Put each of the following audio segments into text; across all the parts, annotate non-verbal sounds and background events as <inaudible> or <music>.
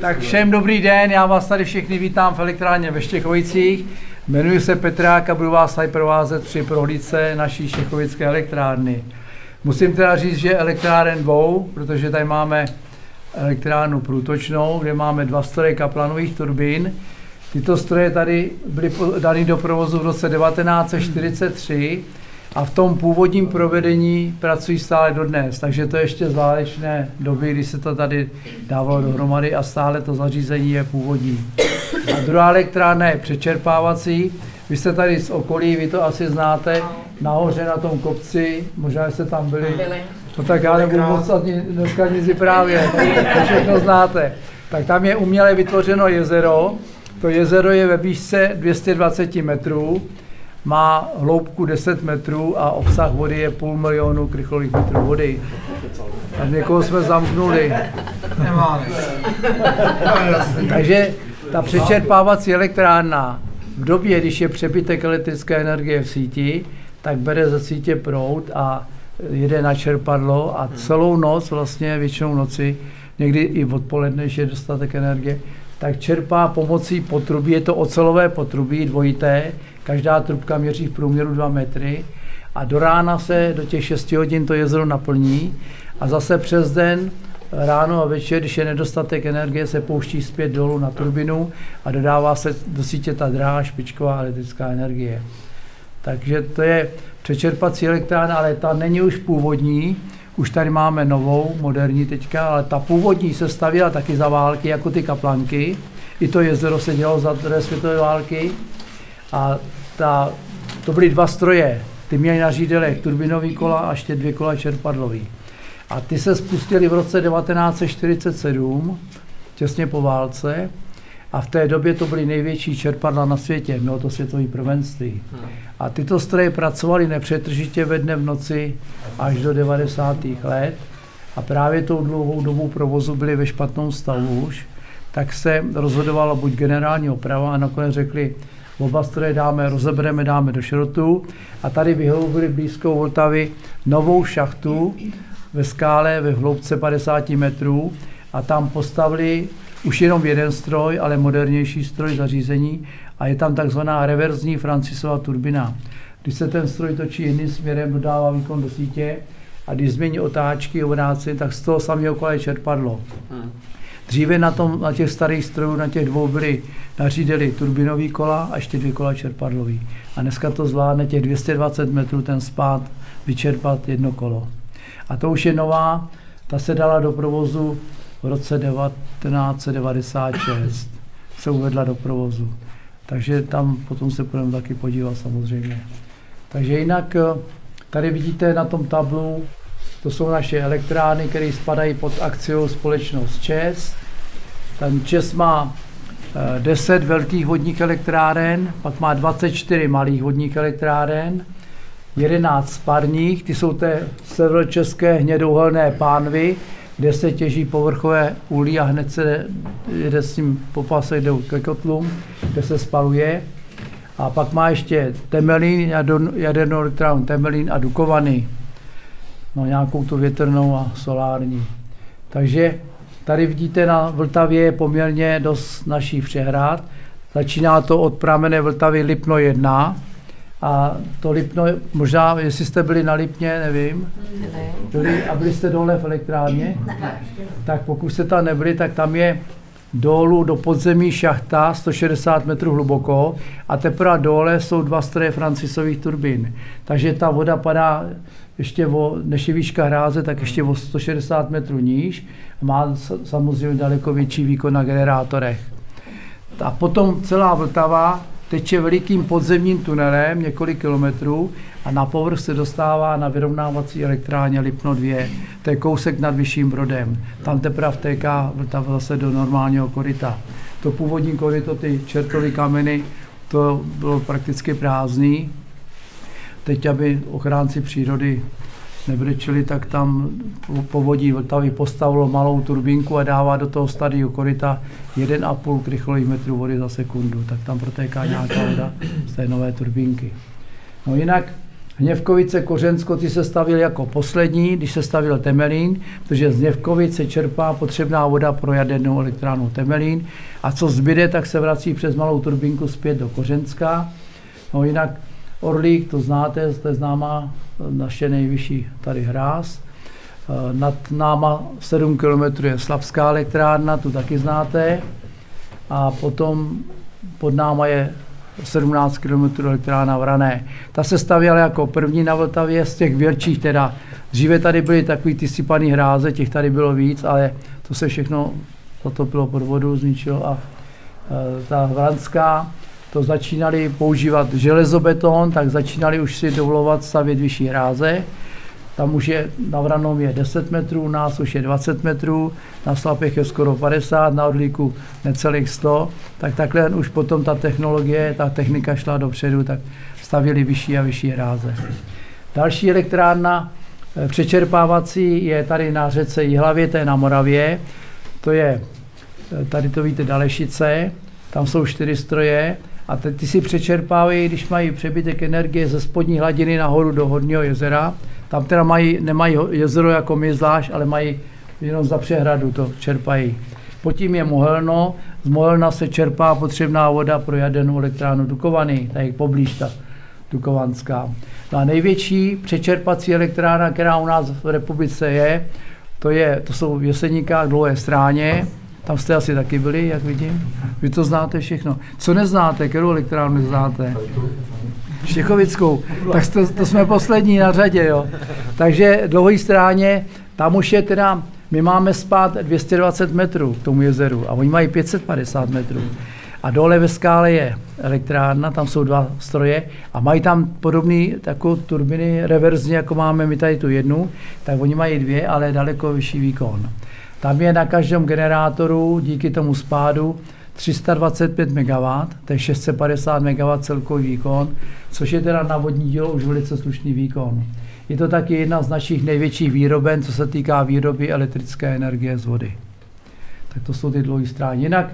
Tak všem dobrý den, já vás tady všechny vítám v elektrárně ve Štěchovicích. Jmenuji se Petrák a budu vás tady provázet při prohlídce naší Štěchovické elektrárny. Musím teda říct, že elektráren dvou, protože tady máme elektrárnu průtočnou, kde máme dva stroje kaplanových turbín. Tyto stroje tady byly dány do provozu v roce 1943 a v tom původním provedení pracují stále dodnes, takže to je ještě z válečné doby, kdy se to tady dávalo dohromady a stále to zařízení je původní. A druhá elektrárna je přečerpávací, vy jste tady z okolí, vy to asi znáte, nahoře na tom kopci, možná jste tam byli. No tak já nebudu moc ani dneska nic vyprávět, to všechno znáte. Tak tam je uměle vytvořeno jezero, to jezero je ve výšce 220 metrů, má hloubku 10 metrů a obsah vody je půl milionu krychlových metrů vody. A někoho jsme zamknuli. Takže ta přečerpávací elektrárna v době, když je přebytek elektrické energie v síti, tak bere ze sítě proud a jede na čerpadlo a celou noc, vlastně většinou noci, někdy i odpoledne, když je dostatek energie, tak čerpá pomocí potrubí, je to ocelové potrubí dvojité, každá trubka měří v průměru 2 metry a do rána se do těch 6 hodin to jezero naplní a zase přes den ráno a večer, když je nedostatek energie, se pouští zpět dolů na turbinu a dodává se do sítě ta drahá špičková elektrická energie. Takže to je přečerpací elektrárna, ale ta není už původní, už tady máme novou, moderní teďka, ale ta původní se stavěla taky za války, jako ty kaplanky. I to jezero se dělalo za druhé světové války. A ta, to byly dva stroje. Ty měly na řídelech turbinový kola a ještě dvě kola čerpadlový. A ty se spustily v roce 1947, těsně po válce. A v té době to byly největší čerpadla na světě, bylo to světové prvenství. A tyto stroje pracovaly nepřetržitě ve dne v noci až do 90. let. A právě tou dlouhou dobu provozu byly ve špatnou stavu už, tak se rozhodovalo buď generální oprava a nakonec řekli, oba stroje dáme, rozebereme, dáme do šrotu a tady vyhloubili blízko Vltavy novou šachtu ve skále ve hloubce 50 metrů a tam postavili už jenom jeden stroj, ale modernější stroj zařízení a je tam takzvaná reverzní Francisova turbina. Když se ten stroj točí jiným směrem, dodává výkon do sítě a když změní otáčky obrácení, tak z toho samého kola je čerpadlo. Hmm. Dříve na, tom, na těch starých strojů, na těch dvou byly nařídili turbinový kola a ještě dvě kola čerpadlový. A dneska to zvládne těch 220 metrů ten spát vyčerpat jedno kolo. A to už je nová, ta se dala do provozu v roce 1996. Se uvedla do provozu. Takže tam potom se budeme taky podívat samozřejmě. Takže jinak eh, tady vidíte na tom tablu, to jsou naše elektrárny, které spadají pod akciou společnost ČES. Ten ČES má 10 eh, velkých vodních elektráren, pak má 24 malých vodních elektráren, 11 parních, ty jsou té severočeské hnědouhelné pánvy, kde se těží povrchové uhlí a hned se jede s tím po pase jde ke kotlům, kde se spaluje. A pak má ještě Temelín, jadernou elektrárnu Temelín a Dukovany. No nějakou tu větrnou a solární. Takže tady vidíte na Vltavě je poměrně dost naší přehrad. Začíná to od pramene Vltavy Lipno 1, a to Lipno, možná, jestli jste byli na Lipně, nevím. Byli, a byli jste dole v elektrárně? Tak pokud jste tam nebyli, tak tam je dolů do podzemí šachta 160 metrů hluboko a teprve dole jsou dva stroje francisových turbín. Takže ta voda padá ještě o, než je výška hráze, tak ještě o 160 metrů níž. Má samozřejmě daleko větší výkon na generátorech. A potom celá Vltava teče velikým podzemním tunelem několik kilometrů a na povrch se dostává na vyrovnávací elektrárně Lipno 2. To je kousek nad Vyšším Brodem. Tam teprve vtéká Vltava zase do normálního koryta. To původní koryto, ty čertové kameny, to bylo prakticky prázdný. Teď, aby ochránci přírody nebrečeli, tak tam povodí Vltavy postavilo malou turbínku a dává do toho stadiu koryta 1,5 krychlových metrů vody za sekundu, tak tam protéká nějaká voda z té nové turbínky. No jinak Hněvkovice Kořensko ty se stavil jako poslední, když se stavil Temelín, protože z Hněvkovice čerpá potřebná voda pro jadernou elektrárnu Temelín a co zbyde, tak se vrací přes malou turbinku zpět do Kořenska. No jinak Orlík, to znáte, to je známá naše nejvyšší tady hráz. Nad náma 7 km je Slavská elektrárna, tu taky znáte. A potom pod náma je 17 km elektrárna Vrané. Ta se stavěla jako první na Vltavě z těch větších teda. Dříve tady byly takový ty sypaný hráze, těch tady bylo víc, ale to se všechno zatopilo pod vodu, zničilo a e, ta Vranská, to začínali používat železobeton, tak začínali už si dovolovat stavět vyšší hráze. Tam už je na Vranom je 10 metrů, u nás už je 20 metrů, na Slapech je skoro 50, na Odlíku necelých 100, tak takhle už potom ta technologie, ta technika šla dopředu, tak stavili vyšší a vyšší hráze. Další elektrárna eh, přečerpávací je tady na řece Jihlavě, to je na Moravě, to je, eh, tady to víte, Dalešice, tam jsou čtyři stroje a ty si přečerpávají, když mají přebytek energie ze spodní hladiny nahoru do Horního jezera, tam teda mají, nemají jezero jako my zvlášť, ale mají jenom za přehradu to čerpají. Potím je Mohelno, z Mohelna se čerpá potřebná voda pro jadernou elektrárnu Dukovany, tady poblíž ta Dukovanská. No a největší přečerpací elektrárna, která u nás v republice je, to, je, to jsou v Jeseníkách dlouhé stráně, tam jste asi taky byli, jak vidím. Vy to znáte všechno. Co neznáte, kterou elektrárnu neznáte? Štěchovickou. Tak to, to jsme poslední na řadě, jo. Takže dlouhé stráně, tam už je teda, my máme spát 220 metrů k tomu jezeru a oni mají 550 metrů. A dole ve skále je elektrárna, tam jsou dva stroje a mají tam podobné takové turbiny reverzně, jako máme my tady tu jednu, tak oni mají dvě, ale daleko vyšší výkon. Tam je na každém generátoru díky tomu spádu 325 MW, to je 650 MW celkový výkon, což je teda na vodní dílo už velice slušný výkon. Je to taky jedna z našich největších výroben, co se týká výroby elektrické energie z vody. Tak to jsou ty dlouhé strány. Jinak,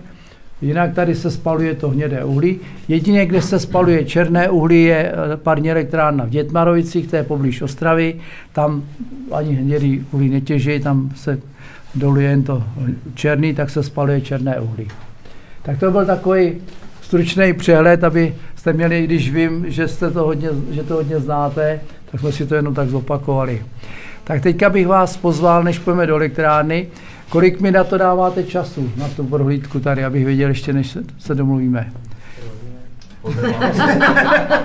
jinak tady se spaluje to hnědé uhlí. Jedině, kde se spaluje černé uhlí, je eh, parní elektrárna v Dětmarovicích, to je poblíž Ostravy. Tam ani hnědý uhlí netěží, tam se doluje jen to černý, tak se spaluje černé uhlí. Tak to byl takový stručný přehled, aby jste měli, když vím, že, jste to hodně, že to hodně znáte, tak jsme si to jenom tak zopakovali. Tak teďka bych vás pozval, než půjdeme do elektrárny, kolik mi na to dáváte času, na tu prohlídku tady, abych věděl ještě, než se, se domluvíme. <laughs>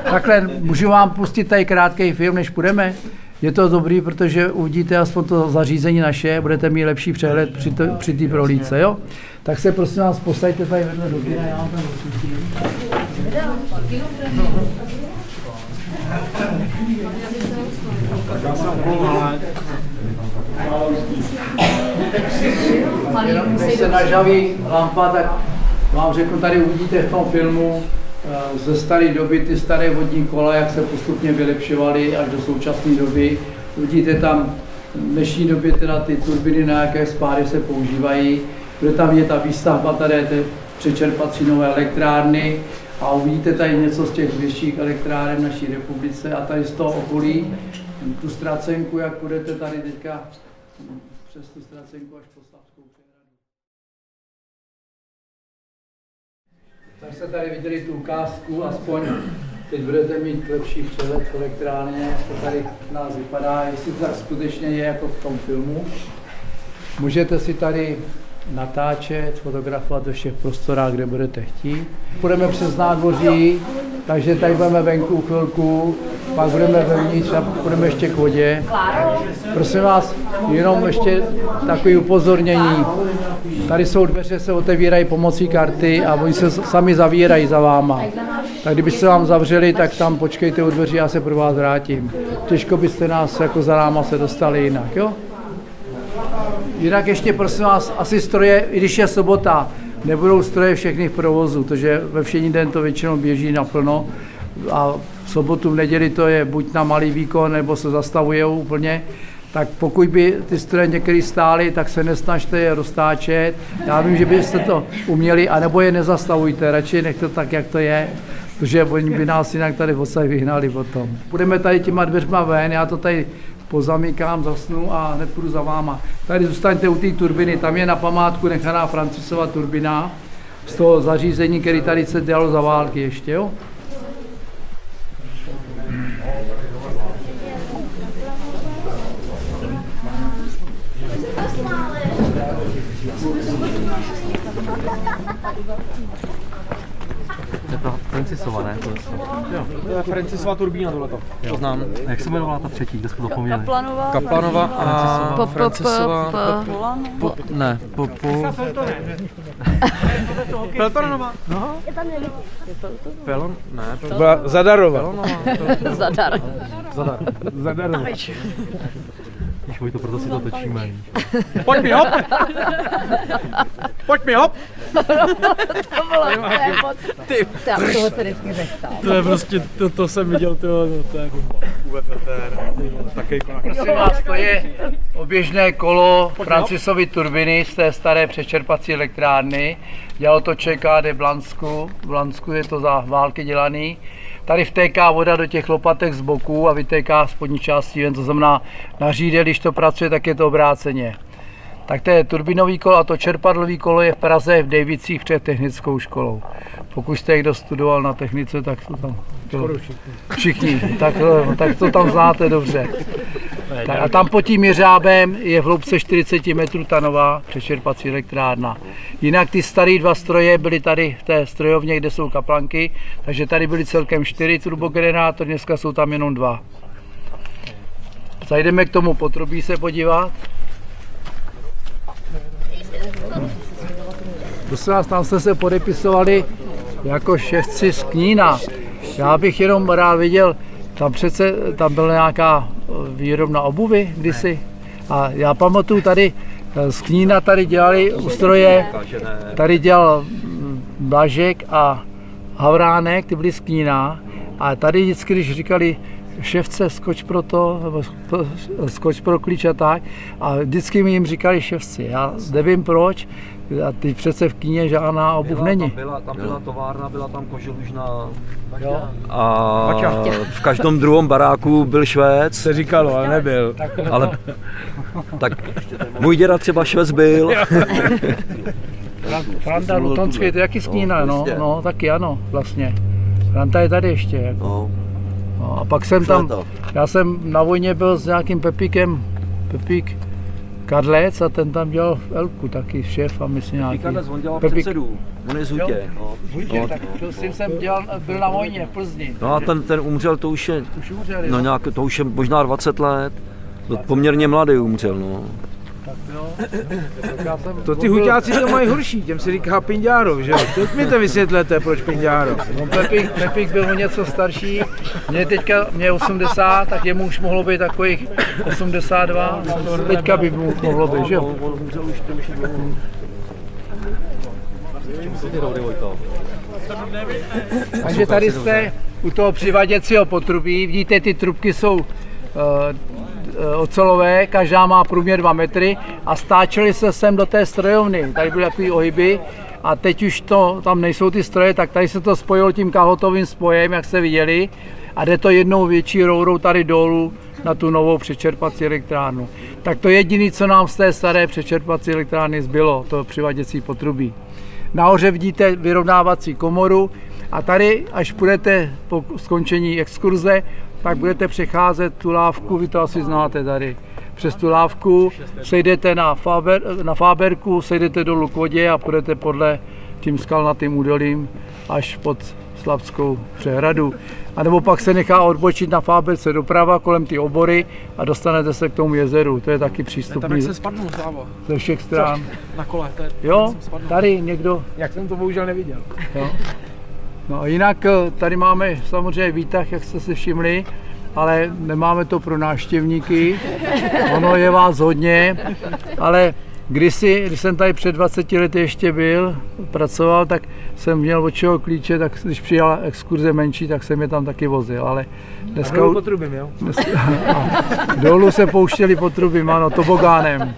Takhle, můžu vám pustit tady krátký film, než půjdeme? Je to dobrý, protože uvidíte aspoň to zařízení naše, budete mít lepší přehled při, to, při té prohlídce, jo? Tak se prosím vás posaďte tady vedle do kina, já vám tam. Jenom když se nažaví lampa, tak vám řeknu, tady uvidíte v tom filmu ze staré doby ty staré vodní kola, jak se postupně vylepšovaly až do současné doby. Uvidíte tam v dnešní době teda ty turbiny, na jaké spáry se používají. Bude tam je ta výstavba tady té přečerpací nové elektrárny a uvidíte tady něco z těch větších elektráren v naší republice a tady z toho okolí tu ztracenku, jak budete tady teďka přes tu ztracenku až po Tak jste tady viděli tu ukázku, aspoň teď budete mít lepší přehled v elektrárně, jak to tady nás vypadá, jestli to tak skutečně je jako v tom filmu. Můžete si tady natáčet, fotografovat ve všech prostorách, kde budete chtít. Půjdeme přes nádvoří, takže tady budeme venku chvilku, pak budeme vevnitř a půjdeme ještě k vodě. Prosím vás, jenom ještě takové upozornění. Tady jsou dveře, se otevírají pomocí karty a oni se sami zavírají za váma. Tak kdybyste vám zavřeli, tak tam počkejte u dveří, já se pro vás vrátím. Těžko byste nás jako za náma se dostali jinak, jo? Jinak ještě prosím vás, asi stroje, i když je sobota, nebudou stroje všechny v provozu, protože ve všední den to většinou běží naplno a v sobotu, v neděli to je buď na malý výkon, nebo se zastavuje úplně, tak pokud by ty stroje některé stály, tak se nesnažte je roztáčet. Já vím, že byste to uměli, anebo je nezastavujte, radši nechte to tak, jak to je. protože oni by nás jinak tady odsaď vyhnali potom. Budeme tady těma dveřma ven, já to tady pozamykám, zasnu a hned půjdu za váma. Tady zůstaňte u té turbiny, tam je na památku nechaná Francisova turbina z toho zařízení, který tady se dělalo za války ještě, jo? Je ta Francisova, ne? To je, To je Francisova turbína tohleto. to znám. A jak se jmenovala ta třetí, kde jsme zapomněli? Kaplanova. Kaplanova a Francisova. po, ne, po, po, Peltonova? <laughs> No. Pelon? Ne, to byla Zadarova. Pelonova. <laughs> zadar. Zadarova. Když to proto si to točíme. Pojď mi hop! <laughs> Pojď mi hop! To bylo, to je moc. Ty. Toho se vždycky. To je prostě, to, to jsem viděl, to, no, to je bomba. Vás, to je oběžné kolo Francisovy turbiny z té staré přečerpací elektrárny. Dělalo to ČKD v Blansku, v Blansku je to za války dělaný. Tady vtéká voda do těch lopatek z boku a vytéká spodní částí ven, to znamená na řídě, když to pracuje, tak je to obráceně. Tak to je turbinový kolo a to čerpadlový kolo je v Praze v Davicích před technickou školou. Pokud jste někdo studoval na technice, tak to tam to, všichni, tak, tak to tam znáte dobře. Tak, a tam pod tím jeřábem je v hloubce 40 metrů ta nová přečerpací elektrárna. Jinak ty staré dva stroje byly tady v té strojovně, kde jsou kaplanky, takže tady byly celkem čtyři turbogenerátory, dneska jsou tam jenom dva. Zajdeme k tomu potrubí se podívat. Prosím vás, tam jste se podepisovali jako ševci z Knína. Já bych jenom rád viděl, tam přece, tam byla nějaká eh, výrobna obuvy kdysi. A já pamatuju tady eh, z Knína tady dělali ústroje, tady dělal mm, Blažek a Havránek, ty byli z Knína. A tady vždycky, když říkali ševce, skoč pro to, nebo sk- skoč pro klíč a tak. A vždycky mi jim říkali ševci. Já nevím proč, a teď přece v Kíně žádná obuv není. Tam byla, tam byla továrna, byla tam koželužná Jo? a v každém druhém baráku byl Švéd, Se říkalo, ale nebyl. ale tak můj děda třeba Švéd byl. Franta Lutonský, to je jaký z Knína, No, no, no, taky ano, vlastně. Franta je tady ještě. Jako. No, No, a pak jsem tam, to. já jsem na vojně byl s nějakým Pepíkem, Pepík Kadlec a ten tam dělal v Elku taky šéf a myslím nějaký. Píkadec, on dělal Pepík- předsedu, on je z Hutě. No. Hutě, tak to s tím jsem dělal, byl na vojně v Plzni. no a ten, ten umřel, to už je, Už umřel, no nějak, to už je možná 20 let. To poměrně mladý umřel, no. To ty huťáci to mají horší, těm se říká pinďáro, že jo? Teď mi to vysvětlete, proč pinďáro. No, Pepík, Pepík byl o něco starší, mě teďka, mě je 80, tak jemu už mohlo být takových 82, teďka by mu mohlo být, že jo? Takže tady jste u toho přivaděcího potrubí, vidíte, ty trubky jsou eh, ocelové, každá má průměr 2 metry a stáčeli se sem do té strojovny. Tady byly takové ohyby a teď už to, tam nejsou ty stroje, tak tady se to spojilo tím kahotovým spojem, jak jste viděli a jde to jednou větší rourou tady dolů na tu novou přečerpací elektrárnu. Tak to jediné, co nám z té staré přečerpací elektrárny zbylo, to přivaděcí potrubí. Nahoře vidíte vyrovnávací komoru a tady, až půjdete po skončení exkurze, tak budete přecházet tu lávku, vy to asi znáte tady. Přes tu lávku sejdete na, Faber, na Fáberku, sejdete dolů k vodě a půjdete podle tím skalnatým údolím až pod Slavskou přehradu. A nebo pak se nechá odbočit na Fáberce doprava kolem ty obory a dostanete se k tomu jezeru. To je taky Tam přístupný jak jsem spadnul, ze všech stran. na kole. To je, Jo, tady někdo Jak jsem to bohužel neviděl. Jo. No a jinak eh, tady máme samozřejmě výtah, jak jste si všimli, ale nemáme to pro návštěvníky. Ono je vás hodně, ale Kdysi, když jsem tady před 20 lety ještě byl, pracoval, tak jsem měl od čeho klíče, tak když přijala exkurze menší, tak jsem je tam taky vozil, ale dneska... A dolů potrubím, jo? Dneska, <laughs> dolů se pouštěli potrubím, ano, tobogánem.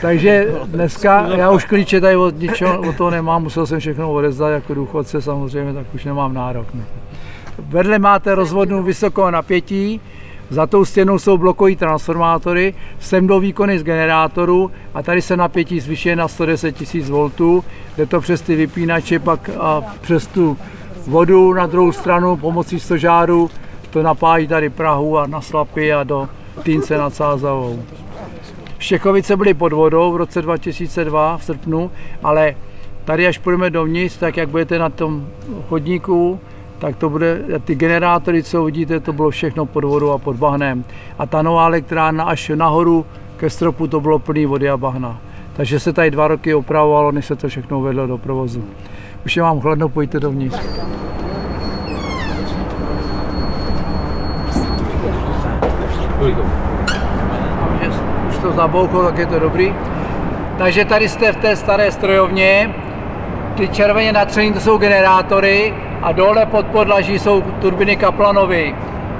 Takže dneska já už klíče tady od ničeho, od toho nemám, musel jsem všechno odezdat jako důchodce samozřejmě, tak už nemám nárok. Ne. Vedle máte rozvodnu vysokou napětí, za tou stěnou jsou blokový transformátory, sem jdou výkony z generátoru a tady se napětí zvyšuje na 110 000 V, jde to přes ty vypínače pak a přes tu vodu na druhou stranu pomocí stožáru to napájí tady Prahu a na Slapy a do Týnce nad Sázavou. Štěchovice byly pod vodou v roce 2002 v srpnu, ale tady až půjdeme dovnitř, tak jak budete na tom chodníku, tak to bude, ty generátory, co vidíte, to bylo všechno pod vodou a pod bahnem. A ta nová elektrárna až nahoru ke stropu to bylo plný vody a bahna. Takže se tady dva roky opravovalo, než se to všechno vedlo do provozu. Už je vám chladno, pojďte dovnitř. Už to zabouchlo, tak je to dobrý. Takže tady jste v té staré strojovně. Ty červeně natřený to jsou generátory, a dole pod podlaží jsou turbiny Kaplanovy.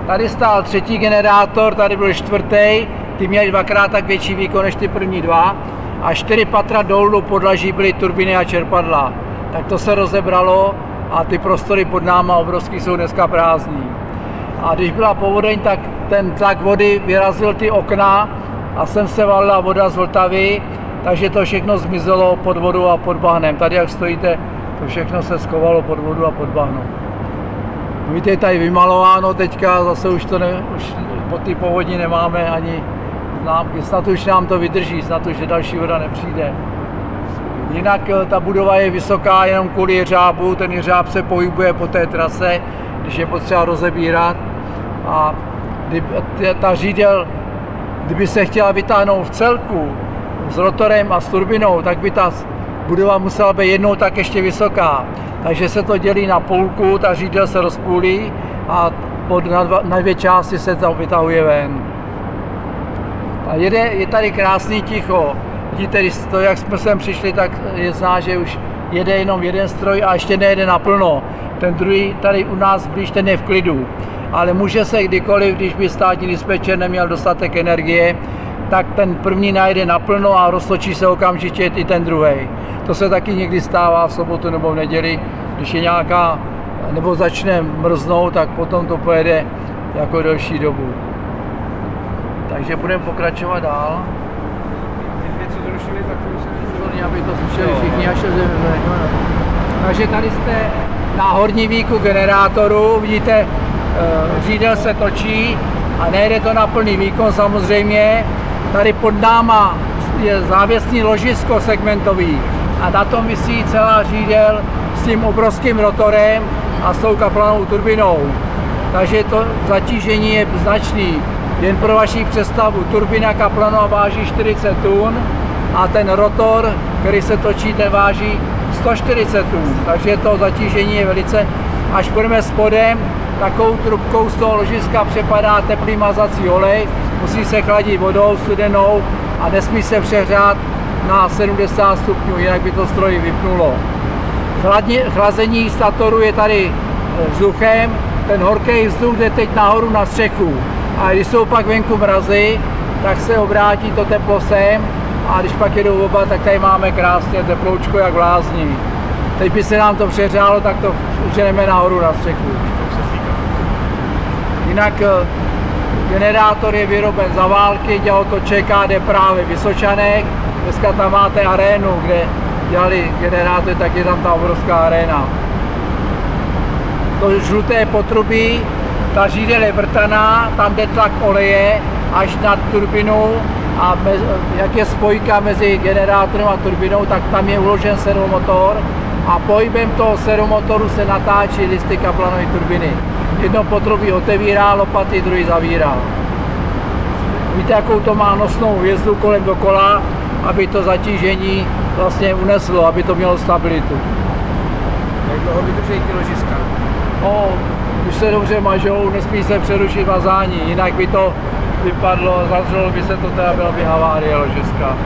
Tady stál třetí generátor, tady byl čtvrtý, ty měly dvakrát tak větší výkon než ty první dva a čtyři patra dolů podlaží byly turbiny a čerpadla. Tak to se rozebralo a ty prostory pod náma obrovský jsou dneska prázdní. A když byla povodeň, tak ten tlak vody vyrazil ty okna a sem se valila voda z Vltavy, takže to všechno zmizelo pod vodou a pod bahnem. Tady, jak stojíte, to všechno se skovalo pod vodu a pod bahno. Víte, je tady vymalováno teďka, zase už to ne, už po ty povodní nemáme ani známky, snad už nám to vydrží, snad už další voda nepřijde. Jinak eh, ta budova je vysoká jenom kvůli jeřábu, ten jeřáb se pohybuje po té trase, když je potřeba rozebírat. A kdyby, ta řídel, kdyby se chtěla vytáhnout v celku s rotorem a s turbinou, tak by ta budova musela být jednou tak ještě vysoká. Takže se to dělí na půlku, ta řídel se rozpůlí a pod, na, dva, na dvě části se to vytahuje ven. A jede, je tady krásný ticho. Vidíte, to, jak jsme sem přišli, tak je zná, že už jede jenom jeden stroj a ještě nejede naplno. Ten druhý tady u nás blíž, ten je v klidu. Ale může se kdykoliv, když by státní dispečer neměl dostatek energie, tak ten první najde naplno a roztočí se okamžitě i ten druhý. To se taky někdy stává v sobotu nebo v neděli, když je nějaká, nebo začne mrznout, tak potom to pojede jako delší dobu. Takže budeme pokračovat dál. Aby to slyšeli všichni, až Takže tady jste na horní výku generátoru, vidíte, eh, řídel se točí a nejde to na plný výkon samozřejmě. Tady pod náma je závěsný ložisko segmentový, a na tom vysí celá řídel s tím obrovským rotorem a s tou kaplanou turbinou. Takže to zatížení je značný. Jen pro vaši představu, turbina kaplano váží 40 tun a ten rotor, který se točí, ten váží 140 tun. Takže to zatížení je velice, až půjdeme spodem, takovou trubkou z toho ložiska přepadá teplý mazací olej, musí se chladit vodou studenou a nesmí se přehřát na 70 stupňů, jinak by to stroj vypnulo. Chladně, chlazení statoru je tady e, vzduchem, ten horký vzduch jde teď nahoru na střechu. A když jsou pak venku mrazy, tak se obrátí to teplo sem a když pak jedou oba, tak tady máme krásně teploučko jak vlázní. Teď by se nám to přehřálo, tak to ženeme nahoru na střechu. Jinak e, generátor je vyroben za války, dělal to ČKD právě Vysočanek, Dneska tam máte arénu, kde dělali generátory, tak je tam ta obrovská aréna. To žluté potrubí, ta řídel je vrtaná, tam jde tlak oleje až nad turbinou a mez, jak je spojka mezi generátorem a turbinou, tak tam je uložen servomotor a pohybem toho servomotoru se natáčí listy kaplanové turbiny. Jedno potrubí otevírá lopaty, druhý zavírá. Víte, jakou to má nosnou hvězdu kolem dokola aby to zatížení vlastně uneslo, aby to mělo stabilitu. Jak dlouho vydrží ty ložiska? No, když se dobře mažou, nesmí se přerušit vazání, jinak by to vypadlo, zavřelo by se to, teda byla by havárie ložiska.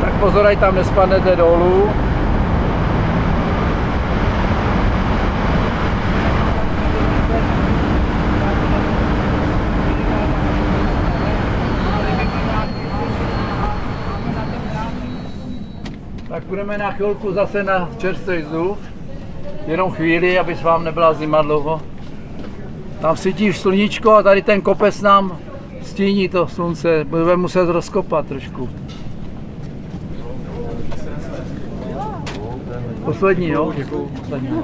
Tak pozor, ať tam nespadnete dolů. Tak budeme na chvilku zase na čerstvý vzduch. Jenom chvíli, aby s vám nebyla zima dlouho. Tam svítí sluníčko a tady ten kopec nám stíní to slunce. Budeme muset rozkopat trošku. Poslední, jo? Poslední.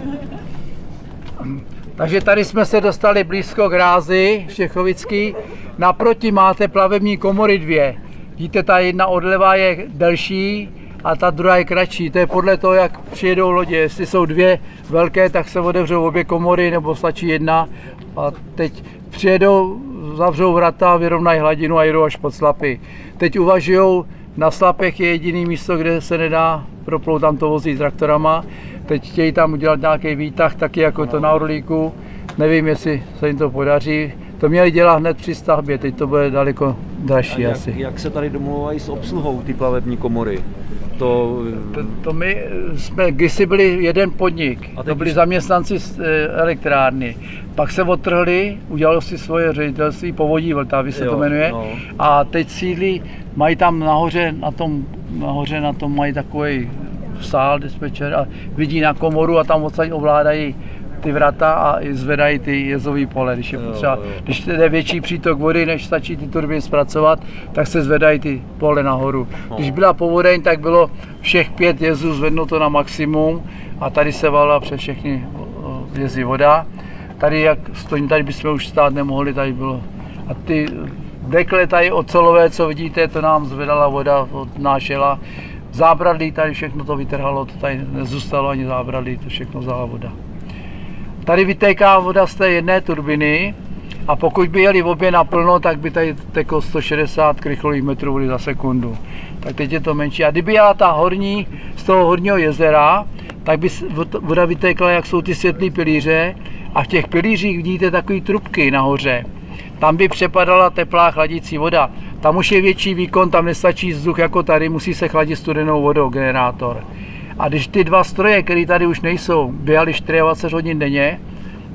Takže tady jsme se dostali blízko k rázi Štěchovický. Naproti máte plavební komory dvě. Vidíte, ta jedna odleva je delší a ta druhá je kratší. To je podle toho, jak přijedou lodě. Jestli jsou dvě velké, tak se otevřou obě komory, nebo stačí jedna. A teď přijedou, zavřou vrata, vyrovnají hladinu a jedou až pod slapy. Teď uvažují, na slapech je jediný místo, kde se nedá proplout, tam to vozí traktorama. Teď chtějí tam udělat nějaký výtah, taky jako to na Orlíku. Nevím, jestli se jim to podaří. To měli dělat hned při stavbě, teď to bude daleko dražší jak, asi. jak se tady domluvají s obsluhou ty plavební komory? To, To, to my jsme, kdysi byli jeden podnik, A to byli zaměstnanci z eh, elektrárny. Pak se odtrhli, udělalo si svoje ředitelství Povodí Vltavy se Jo, to jmenuje. no. A teď sídlí, mají tam nahoře na tom, nahoře na tom mají takový sál dispečer a vidí na komoru a tam odsaď ovládají ty vrata a i zvedají ty jezový pole, když je Jo, potřeba. jo. Když jde větší přítok vody, než stačí ty turbíny zpracovat, tak se zvedají ty pole nahoru. No. Když byla povodeň, tak bylo všech pět jezů zvednuto na maximum a tady se valila přes všechny jezy voda. Tady, jak stojím, tady bychom už stát nemohli, tady bylo. A ty dekle tady ocelové, co vidíte, to nám zvedala voda, odnášela. Zábradlí tady všechno to vytrhalo, to tady nezůstalo ani zábradlí, to všechno vzala voda. Tady vytéká voda z té jedné turbiny a pokud by jeli obě naplno, tak by tady teklo 160 krychlových metrů vody za sekundu. Tak teď je to menší. A kdyby jela ta horní z toho horního jezera, tak by voda vytékla, jak jsou ty světlé pilíře a v těch pilířích vidíte takové trubky nahoře. Tam by přepadala teplá chladící voda. Tam už je větší výkon, tam nestačí vzduch jako tady, musí se chladit studenou vodou generátor. A když ty dva stroje, které tady už nejsou, běhaly 24 hodin denně,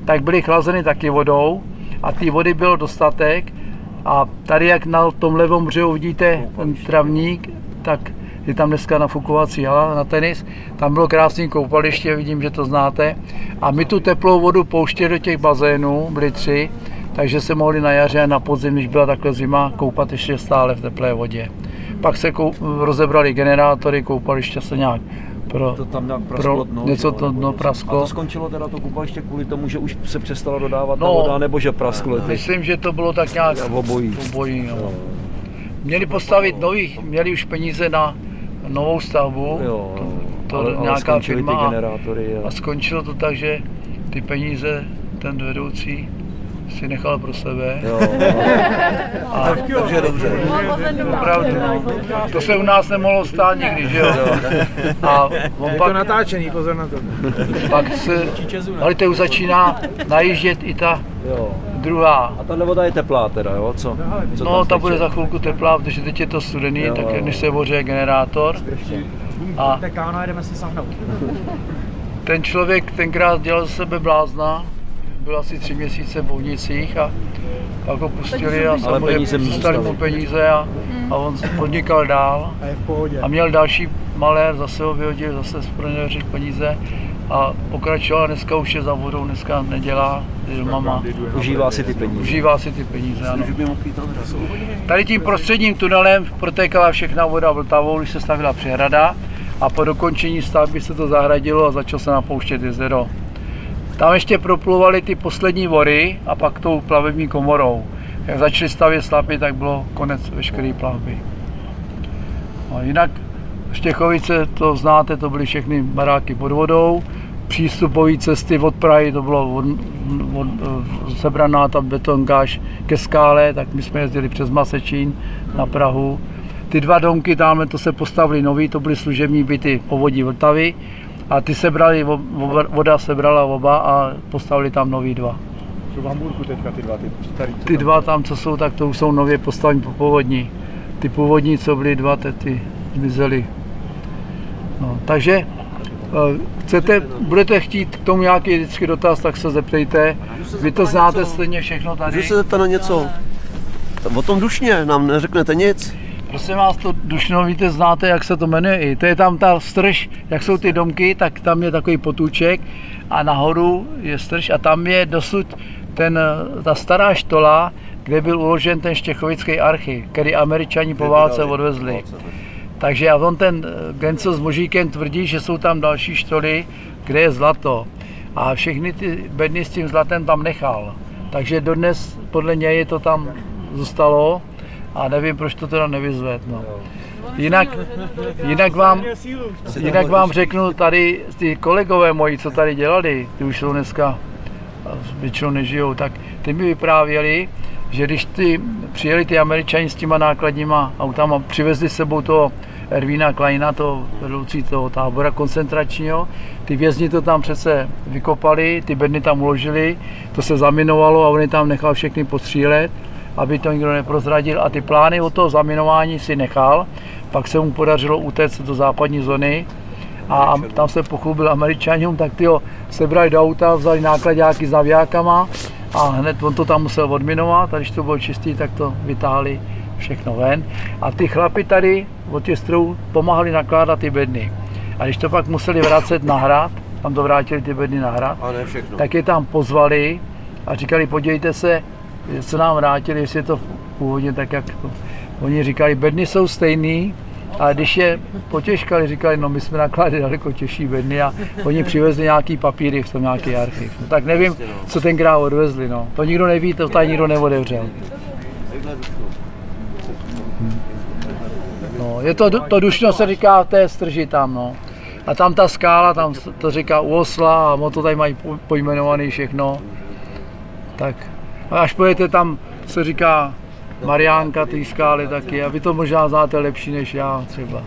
tak byly chlazeny taky vodou a té vody bylo dostatek. A tady, jak na tom levém břehu vidíte ten travník, tak je tam dneska nafukovací hala na tenis. Tam bylo krásné koupaliště, vidím, že to znáte. A my tu teplou vodu pouštěli do těch bazénů, byly tři, takže se mohli na jaře a na podzim, když byla takhle zima, koupat ještě stále v teplé vodě. Pak se kou, rozebrali generátory, koupaliště se nějak pro, to tam nějak pro prasklo dno, něco to dno prasklo. A to skončilo teda to koupaliště kvůli tomu, že už se přestala dodávat No, ta voda, nebo že prasklo ty? Myslím, že to bylo tak nějak V obojí. obojí no. Měli postavit nový, měli už peníze na novou stavbu, Jo, to, to ale, ale nějaká skončily firma ty generátory. a A... skončilo to tak, že ty peníze ten vedoucí si nechal pro sebe. Jo, <laughs> A, takže dobře. opravdu, no. To se u nás nemohlo stát nikdy, že jo? A on <laughs> Je to pak, natáčený, pozor na to. pak se, ale to už začíná najíždět i ta Jo. druhá. A tahle voda je teplá teda, jo? Co? Co No, ta bude za chvilku teplá, protože teď je to studený, Jo, tak než se oře generátor. A jdeme si sahnout. ten člověk tenkrát dělal ze sebe blázna, byl asi tři měsíce v Bounicích a pak ho pustili a samozřejmě mu dostali mu peníze a, a on podnikal dál. A je v pohodě. A měl další malér, zase ho vyhodil, zase zpronevěřil peníze a pokračoval, dneska už je za vodou, dneska nedělá, je mama. Užívá si ty peníze. Užívá si ty peníze, ano. Tady tím prostředním tunelem protékala všechna voda Vltavou, když se stavila přehrada a po dokončení stavby se to zahradilo a začalo se napouštět jezero. Tam ještě propluvaly ty poslední vory a pak tou plavební komorou. Jak začali stavět slapy, tak bylo konec veškeré plavby. A jinak Štěchovice, to znáte, to byly všechny baráky pod vodou. Přístupové cesty od Prahy, to bylo od, od, sebraná ta betonka až ke skále, tak my jsme jezdili přes Masečín na Prahu. Ty dva domky tam, to se postavili nový, to byly služební byty povodí Vltavy a ty sebrali, vo- vo- voda sebrala oba a postavili tam nový dva. Jsou v Hamburku teďka ty dva, ty starý. co Ty tam- dva tam, co jsou, tak to už jsou nově postavení po povodní. Ty původní, co byly dva, ty, ty zmizely. No, takže eh, chcete, budete chtít k tomu nějaký vždycky dotaz, tak se zeptejte. Vy to znáte stejně všechno tady. Můžu se zeptat na něco? O tom dušně nám neřeknete nic. Prosím vás, to Dušno, víte, znáte, jak se to jmenuje i. To je tam ta strž, jak jsou ty domky, tak tam je takový potůček a nahoru je strž a tam je dosud ten, ta stará štola, kde byl uložen ten štěchovický archiv, který američani po válce odvezli. Takže a on ten Genco s Možíkem tvrdí, že jsou tam další štoly, kde je zlato. A všechny ty bedny s tím zlatem tam nechal. Takže dodnes podle něj to tam zůstalo a nevím, proč to teda nevyzved. No. Jinak, jinak, vám, jinak vám řeknu tady, ty kolegové moji, co tady dělali, ty už jsou dneska většinou nežijou, tak ty mi vyprávěli, že když ty přijeli ty američani s těma nákladníma autama, přivezli s sebou toho Ervína Kleina, to vedoucí toho tábora koncentračního, ty vězni to tam přece vykopali, ty bedny tam uložili, to se zaminovalo a oni tam nechal všechny postřílet aby to nikdo neprozradil a ty plány o toho zaminování si nechal. Pak se mu podařilo utéct do západní zóny a tam se pochlubil američanům, tak ty ho sebrali do auta, vzali nákladňáky s navijákama a hned on to tam musel odminovat a když to bylo čistý, tak to vytáhli všechno ven. A ty chlapi tady od těch strojů pomáhali nakládat ty bedny. A když to pak museli vracet na hrad, tam to vrátili ty bedny na hrad, tak je tam pozvali a říkali, podívejte se, se nám vrátili, jestli je to původně tak, jak oni říkali, bedny jsou stejný, a když je potěžkali, říkali, no my jsme nakládali daleko těžší bedny a oni přivezli nějaký papíry v tom nějaký archiv. No, tak nevím, co tenkrát odvezli, no. To nikdo neví, to tady nikdo neodevřel. No, je to, to dušno se říká v té strži tam, no. A tam ta skála, tam to říká u osla a to tady mají pojmenovaný všechno. Tak a až pojete tam, se říká Mariánka, ty skály taky a vy to možná znáte lepší než já třeba.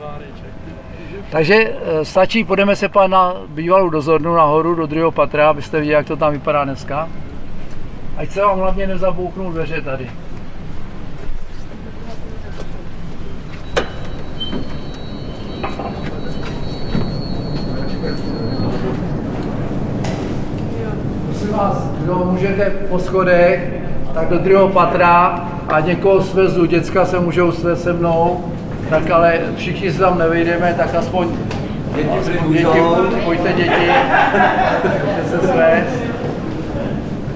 Takže e, stačí, půjdeme se pak na bývalou dozornu nahoru do druhého patra, abyste viděli, jak to tam vypadá dneska. Ať se vám hlavně nezabouchnou dveře tady. Prosím vás, kdo můžete po schodech, tak do druhého patra a někoho svezu, děcka se můžou svést se mnou, tak ale všichni se tam nevejdeme, tak aspoň děti, děti pojďte děti, pojďte se svést.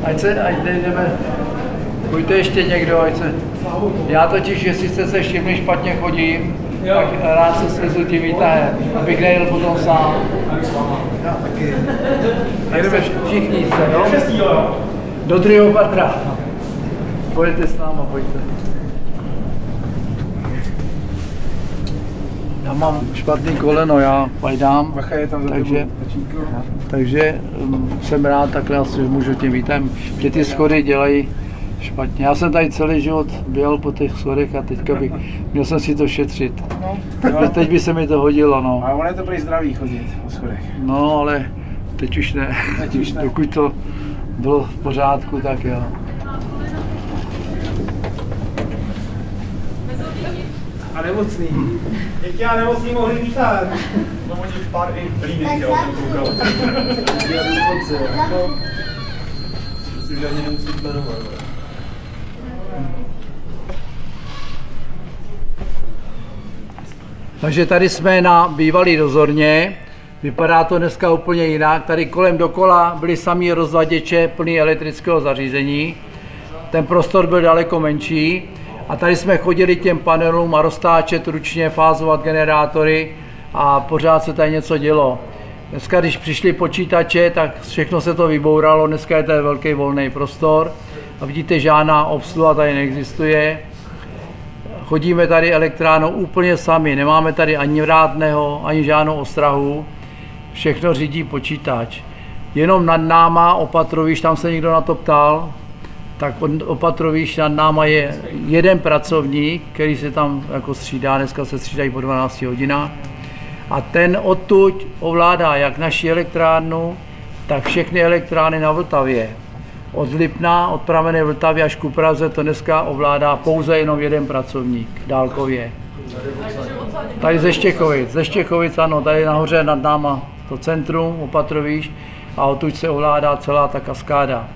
Ať se, ať jdeme, pojďte ještě někdo, ať se, já totiž, jestli jste se všimli, špatně chodím, tak rád se svezu tím výtahem, abych nejel potom sám. Já taky. Jdeme všichni se, jo? Do druhého patra. Pojďte s náma, pojďte. Já mám špatný koleno, já pajdám, takže, takže um, jsem rád takhle asi, můžu tím vítem, že ty schody dělají špatně. Já jsem tady celý život běl po těch schodech a teďka bych, měl jsem si to šetřit. No, teď by se mi to hodilo, no. A ono je to prý zdravý chodit po schodech. No, ale teď už ne. Teď už ne. <laughs> Dokud to bylo v pořádku, tak jo. A nemocný. Jak já nemocný mohli vítat. No oni pár i jo, jsem koukal. Já důchodce, jako... Myslím, že ani nemusí jmenovat. Takže tady jsme na bývalý dozorně. Vypadá to dneska úplně jinak. Tady kolem dokola byly samý rozvaděče plný elektrického zařízení. Ten prostor byl daleko menší. A tady jsme chodili těm panelům a roztáčet ručně, fázovat generátory a pořád se tady něco dělo. Dneska, když přišli počítače, tak všechno se to vybouralo, dneska je tady velký volný prostor a vidíte, žádná obsluha tady neexistuje. Chodíme tady elektránou úplně sami, nemáme tady ani vrátného, ani žádnou ostrahu, všechno řídí počítač. Jenom nad náma opatrovíš, tam se někdo na to ptal, tak opatrovíš nad náma je jeden pracovník, který se tam jako střídá, dneska se střídají po 12 hodinách. A ten odtud ovládá jak naši elektrárnu, tak všechny elektrárny na Vltavě. Od Lipna, od pramené Vltavy až ku Praze to dneska ovládá pouze jenom jeden pracovník dálkově. Tady ze Štěchovic, ze Štěchovic, ano, tady nahoře nad náma to centrum, opatrovíš, a odtud se ovládá celá ta kaskáda.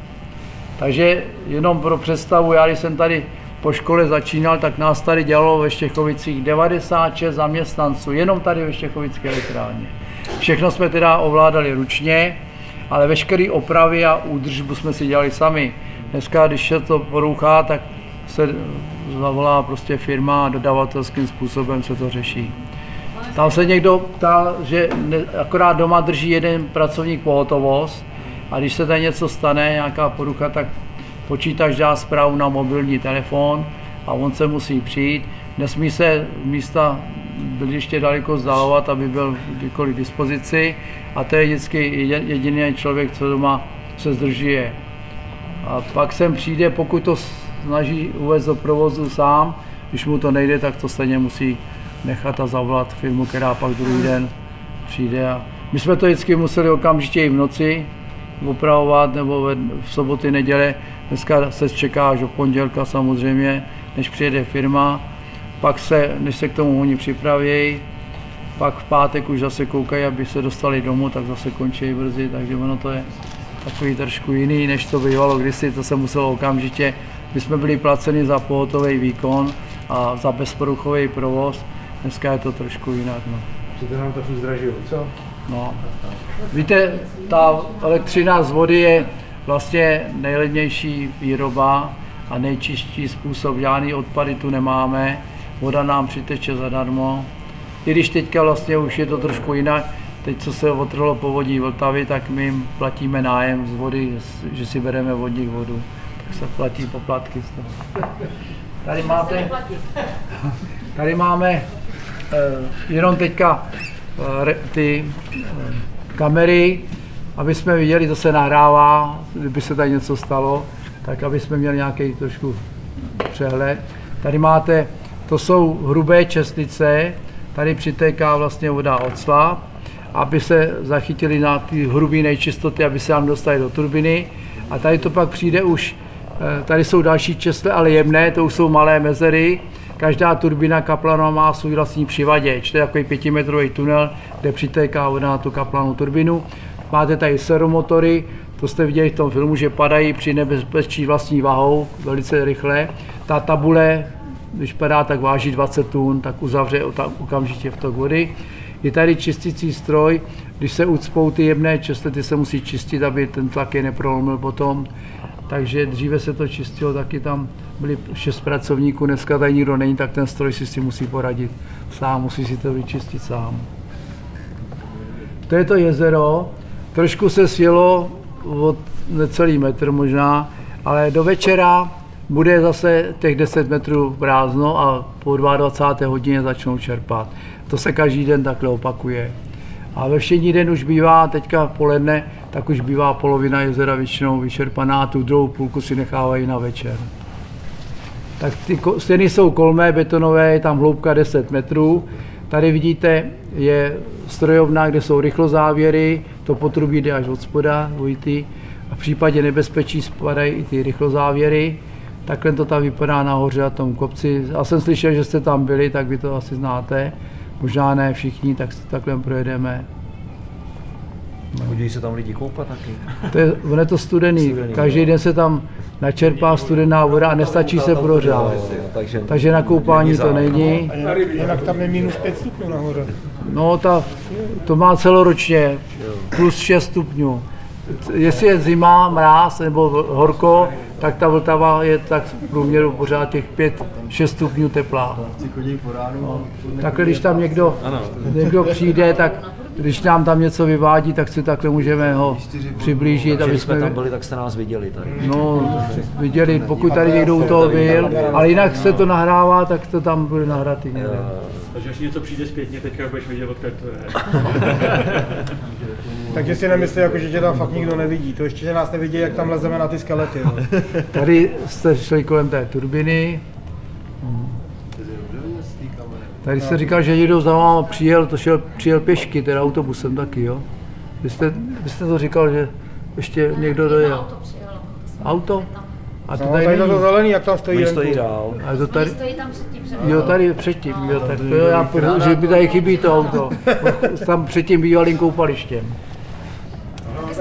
Takže jenom pro představu, já když jsem tady po škole začínal, tak nás tady dělalo ve Štěchovicích 96 zaměstnanců, jenom tady ve Štěchovické elektrárně. Všechno jsme teda ovládali ručně, ale veškeré opravy a údržbu jsme si dělali sami. Dneska, když se to porouchá, tak se zavolá prostě firma a dodavatelským způsobem se to řeší. Tam se někdo ptal, že ne, akorát doma drží jeden pracovník pohotovost a když se tady něco stane, nějaká porucha, tak počítač dá zprávu na mobilní telefon a on se musí přijít. Nesmí se místa bydliště daleko vzdalovat, aby byl kdykoliv k dispozici a to je vždycky jediný člověk, co doma se zdržuje. A pak sem přijde, pokud to snaží uvést do provozu sám, když mu to nejde, tak to stejně musí nechat a zavolat firmu, která pak druhý den přijde. A my jsme to vždycky museli okamžitě i v noci opravovat nebo v soboty, neděle. Dneska se čeká až o pondělka samozřejmě, než přijede firma. Pak se, než se k tomu oni připravějí, pak v pátek už zase koukají, aby se dostali domů, tak zase končí brzy, takže ono to je takový trošku jiný, než to bývalo kdysi, to se muselo okamžitě. My jsme byli placeni za pohotový výkon a za bezporuchový provoz, dneska je to trošku jinak. No. To nám trošku zdražilo, co? No. Víte, ta elektřina z vody je vlastně nejlevnější výroba a nejčistší způsob. Žádný odpady tu nemáme, voda nám přiteče zadarmo. I když teďka vlastně už je to trošku jinak, teď co se otrhlo povodí Vltavy, tak my jim platíme nájem z vody, že si bereme vodních vodu, tak se platí poplatky z toho. Tady máte, tady máme jenom teďka eh, ty eh, kamery, aby jsme viděli, co se nahrává, kdyby se tady něco stalo, tak aby jsme měli nějaký trošku přehled. Tady máte, to jsou hrubé čestice, tady přitéká vlastně voda od slab, aby se zachytili na ty hrubé nečistoty, aby se nám dostali do turbiny. A tady to pak přijde už, tady jsou další čestle, ale jemné, to už jsou malé mezery. Každá turbina kaplana má svůj vlastní přivaděč, to je takový pětimetrový tunel, kde přitéká voda na tu kaplanou turbinu. Máte tady seromotory, to jste viděli v tom filmu, že padají při nebezpečí vlastní váhou velice rychle. Ta tabule, když padá, tak váží 20 tun, tak uzavře okamžitě v tok vody. Je tady čistící stroj, když se ucpou ty jemné čestety, se musí čistit, aby ten tlak je neprolomil potom. Takže dříve se to čistilo, taky tam byli šest pracovníků, dneska tady nikdo není, tak ten stroj si s tím musí poradit sám, musí si to vyčistit sám. To je to jezero, trošku se sjelo od necelý metr možná, ale do večera bude zase těch 10 metrů prázdno a po 22. hodině začnou čerpat. To se každý den takhle opakuje. A ve všední den už bývá, teďka poledne, tak už bývá polovina jezera většinou vyčerpaná, tu druhou půlku si nechávají na večer. Tak ty stěny jsou kolmé, betonové, je tam hloubka 10 metrů. Tady vidíte, je strojovna, kde jsou rychlozávěry, to potrubí jde až od spoda, dvojitý. A v případě nebezpečí spadají i ty rychlozávěry. Takhle to tam vypadá nahoře na tom kopci. Já jsem slyšel, že jste tam byli, tak vy to asi znáte. Možná ne všichni, tak si takhle projedeme. Chodí se tam lidi koupat taky? To je, on je to studený. studený Každý no. den se tam načerpá studená voda a nestačí se prohřát. Takže, takže na koupání to není. Jinak tam je minus 5 stupňů nahoře. No, ta, to má celoročně plus 6 stupňů. Jestli je zima, mráz nebo horko, tak ta Vltava je tak v průměru pořád těch 5-6 stupňů teplá. No. Takhle, když tam někdo, někdo přijde, tak když nám tam něco vyvádí, tak si takhle můžeme ho přiblížit. Aby jsme tam byli, tak jste nás viděli tady. No, viděli, pokud tady někdo u toho byl, ale jinak se to nahrává, tak to tam bude nahratý. Takže až něco přijde zpětně, teďka budeš vědět, odkud to je. <laughs> Takže si nemyslí, jako, že tě tam fakt nikdo nevidí. To ještě, že nás nevidí, jak tam lezeme na ty skelety. Jo. Tady jste šli kolem té turbiny. Tady jste říkal, že někdo za váma přijel, to šel, přijel pěšky, teda autobusem taky, jo? Vy jste, vy jste to říkal, že ještě někdo dojel. Auto? A to no, tady, tady to zelený, jak tam stojí. stojí dál. A to tady, Stojí tam předtím před jo, tady předtím, jo, tak to jo, já pořád, že by tady chybí to auto. <laughs> Tam předtím bývalým koupalištěm.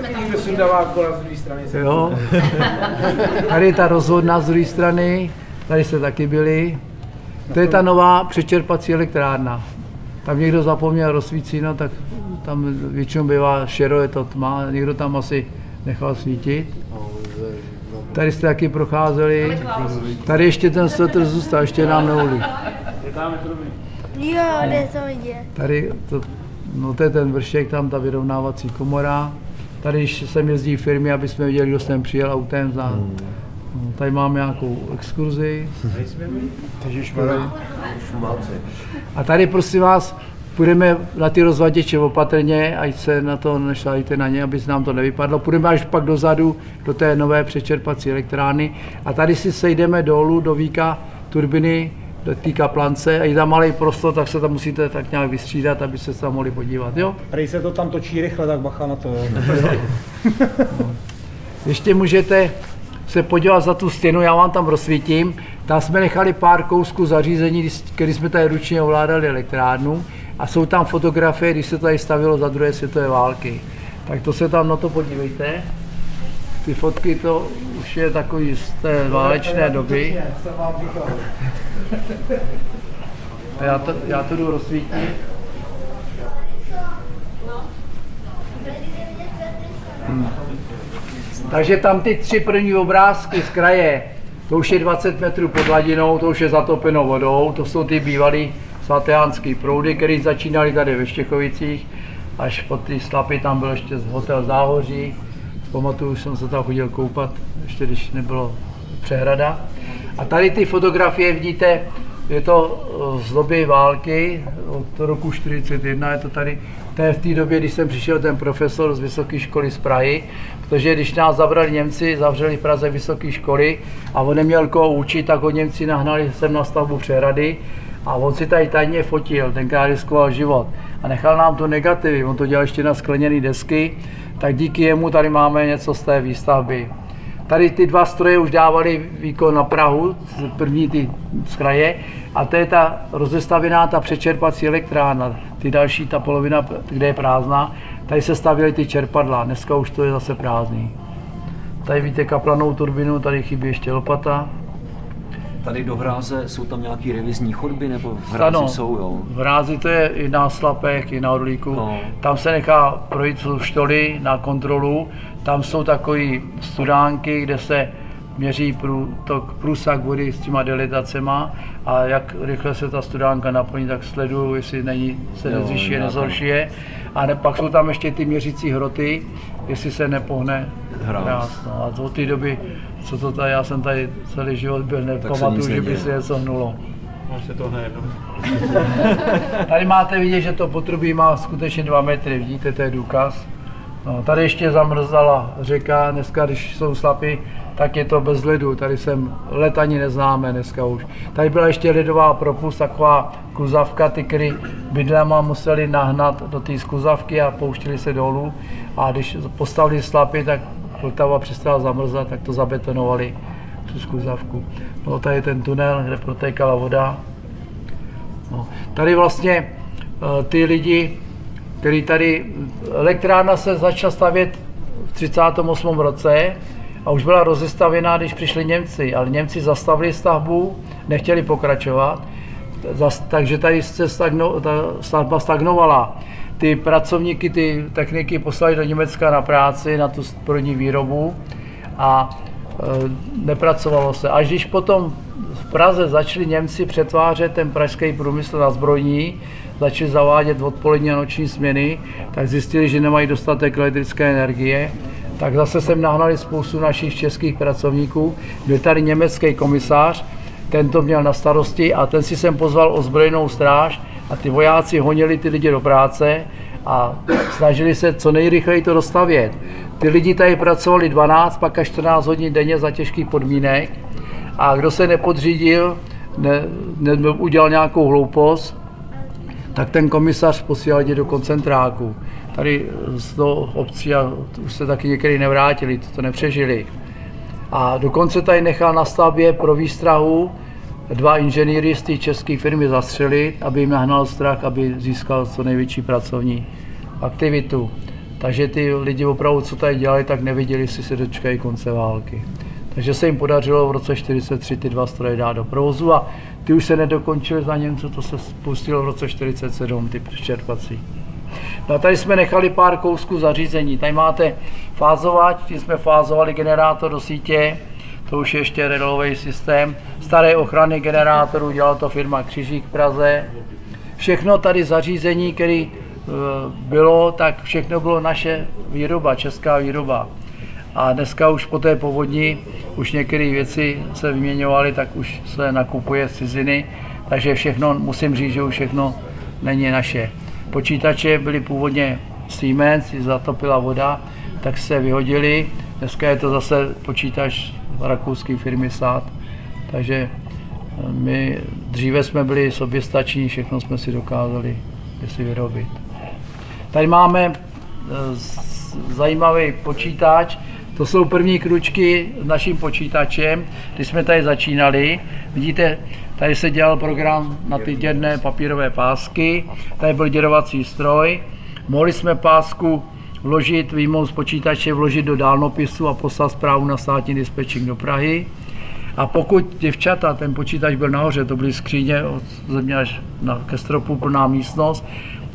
Taky někdo sundává kola z druhé strany. Jo. <laughs> Tady je ta rozhodná z druhé strany, tady jste taky byli. To je ta nová přečerpací elektrárna. Tam někdo zapomněl rozsvítit, no, tak tam většinou bývá šero, je to tma, někdo tam asi nechal svítit. Tady jste taky procházeli. Tady ještě ten svetr zůstal, ještě nám neulí. Jo, jde to vidět. Tady, to, no to je ten vršek, tam ta vyrovnávací komora. Tady když sem jezdí firmy, aby jsme viděli, kdo sem přijel autem. Za, no, tady máme nějakou exkurzi. A tady prosím vás, půjdeme na ty rozvaděče opatrně, ať se na to nešalíte na ně, aby se nám to nevypadlo. Půjdeme až pak dozadu do té nové přečerpací elektrárny a tady si sejdeme dolů do víka turbiny, do té kaplance a je tam malý prostor, tak se tam musíte tak nějak vystřídat, aby se tam mohli podívat, jo? Prej se to tam točí rychle, tak bacha na to. Jo. <laughs> Ještě můžete se podívat za tu stěnu, já vám tam rozsvítím. Tam jsme nechali pár kousků zařízení, když jsme tady ručně ovládali elektrárnu a jsou tam fotografie, když se tady stavilo za druhé světové války. Tak to se tam na to podívejte. Ty fotky to už je takový z té válečné doby. Já to, já to jdu rozsvítit. Hmm. Takže tam ty tři první obrázky z kraje, to už je 20 metrů pod hladinou, to už je zatopeno vodou, to jsou ty bývalé svateánské proudy, které začínaly tady ve Štěchovicích, až po ty slapy tam byl ještě hotel Záhoří. Pamatuju, jsem se tam chodil koupat, ještě když nebylo přehrada. A tady ty fotografie vidíte, je to z doby války, od roku 41, je to tady, to je v té době, když jsem přišel ten profesor z vysoké školy z Prahy, protože když nás zabrali Němci, zavřeli v Praze vysoké školy a on neměl koho učit, tak ho Němci nahnali sem na stavbu přehrady a on si tady tajně fotil, tenkrát riskoval život a nechal nám to negativy, on to dělal ještě na skleněné desky, tak díky jemu tady máme něco z té výstavby. Tady ty dva stroje už dávali výkon na Prahu, první ty z kraje, a to je ta rozestavěná, ta přečerpací elektrárna. Ty další, ta polovina, kde je prázdná, tady se stavěly ty čerpadla, dneska už to je zase prázdný. Tady vidíte kaplanou turbinu, tady chybí ještě lopata. Tady do hráze jsou tam nějaké revizní chodby, nebo v hrázi Ano, jsou, jo? v hrázi to je i na slapek, i na orlíku. No. Tam se nechá projít jsou štoly na kontrolu. Tam jsou takové studánky, kde se měří prů, to průsak vody s těma dilitacema a jak rychle se ta studánka naplní, tak sleduju, jestli není, se Jo, nezvyšuje, nezhoršuje. A ne, pak jsou tam ještě ty měřící hroty, jestli se nepohne hráz. No, a od té doby, co to tady, já jsem tady celý život byl, nepamatuju, že by se něco hnulo. Až se to jednou. <laughs> Tady máte vidět, že to potrubí má skutečně 2 metry, vidíte, to je důkaz. No, tady ještě zamrzala řeka, dneska když jsou slapy, tak je to bez ledu, tady jsem let ani neznáme dneska už. Tady byla ještě ledová propust, taková kluzavka, ty, který bydlema museli nahnat do té skluzavky a pouštili se dolů. A když postavili slapy, tak Vltava přestala zamrzat, tak to zabetonovali tu skluzavku. No, tady je ten tunel, kde protékala voda. No. Tady vlastně eh, ty lidi, který tady, elektrárna se začala stavět v 38. roce a už byla rozestavěná, když přišli Němci, ale Němci zastavili stavbu, nechtěli pokračovat, takže tady se stagno, ta stavba stagnovala. Ty pracovníky, ty techniky poslali do Německa na práci, na tu první výrobu a e, nepracovalo se. Až když potom v Praze začali Němci přetvářet ten pražský průmysl na zbrojní, začali zavádět odpolední a noční směny, tak zjistili, že nemají dostatek elektrické energie, tak zase sem nahnali spoustu našich českých pracovníků. Byl tady německý komisář, ten to měl na starosti a ten si sem pozval ozbrojenou stráž a ty vojáci honili ty lidi do práce a snažili se co nejrychleji to dostavět. Ty lidi tady pracovali 12, pak až 14 hodin denně za těžkých podmínek a kdo se nepodřídil, ne, ne, udělal nějakou hloupost, tak ten komisař posílal lidi do koncentráku. Tady z toho obcí a už se taky některý nevrátili, to nepřežili. A dokonce tady nechal na stavbě pro výstrahu dva inženýry z té české firmy zastřelit, aby jim nahnal strach, aby získal co největší pracovní aktivitu. Takže ty lidi opravdu, co tady dělali, tak neviděli, jestli se dočkají konce války. Takže se jim podařilo v roce 43 ty dva stroje dát do provozu a ty už se nedokončily za Němců, to se spustilo v roce 47, ty čerpací. No a tady jsme nechali pár kousků zařízení. Tady máte fázovač, tím jsme fázovali generátor do sítě, to už je ještě relový systém. Staré ochrany generátorů dělala to firma Křižík Praze. Všechno tady zařízení, které e, bylo, tak všechno bylo naše výroba, česká výroba. A dneska už po té povodni už některé věci se vyměňovaly, tak už se nakupuje z ciziny, takže všechno, musím říct, že už všechno není naše. Počítače byly původně Siemens, zatopila voda, tak se vyhodili. Dneska je to zase počítač rakouské firmy SAT, takže my dříve jsme byli soběstační, všechno jsme si dokázali si vyrobit. Tady máme e, zajímavý počítač, to jsou první kručky s naším počítačem, když jsme tady začínali. Vidíte, tady se dělal program na ty děrné papírové pásky, tady byl děrovací stroj. Mohli jsme pásku vložit, výjmout z počítače, vložit do dálnopisu a poslat zprávu na státní dispečing do Prahy. A pokud děvčata, ten počítač byl nahoře, to byly skříně od země až na, ke stropu plná místnost,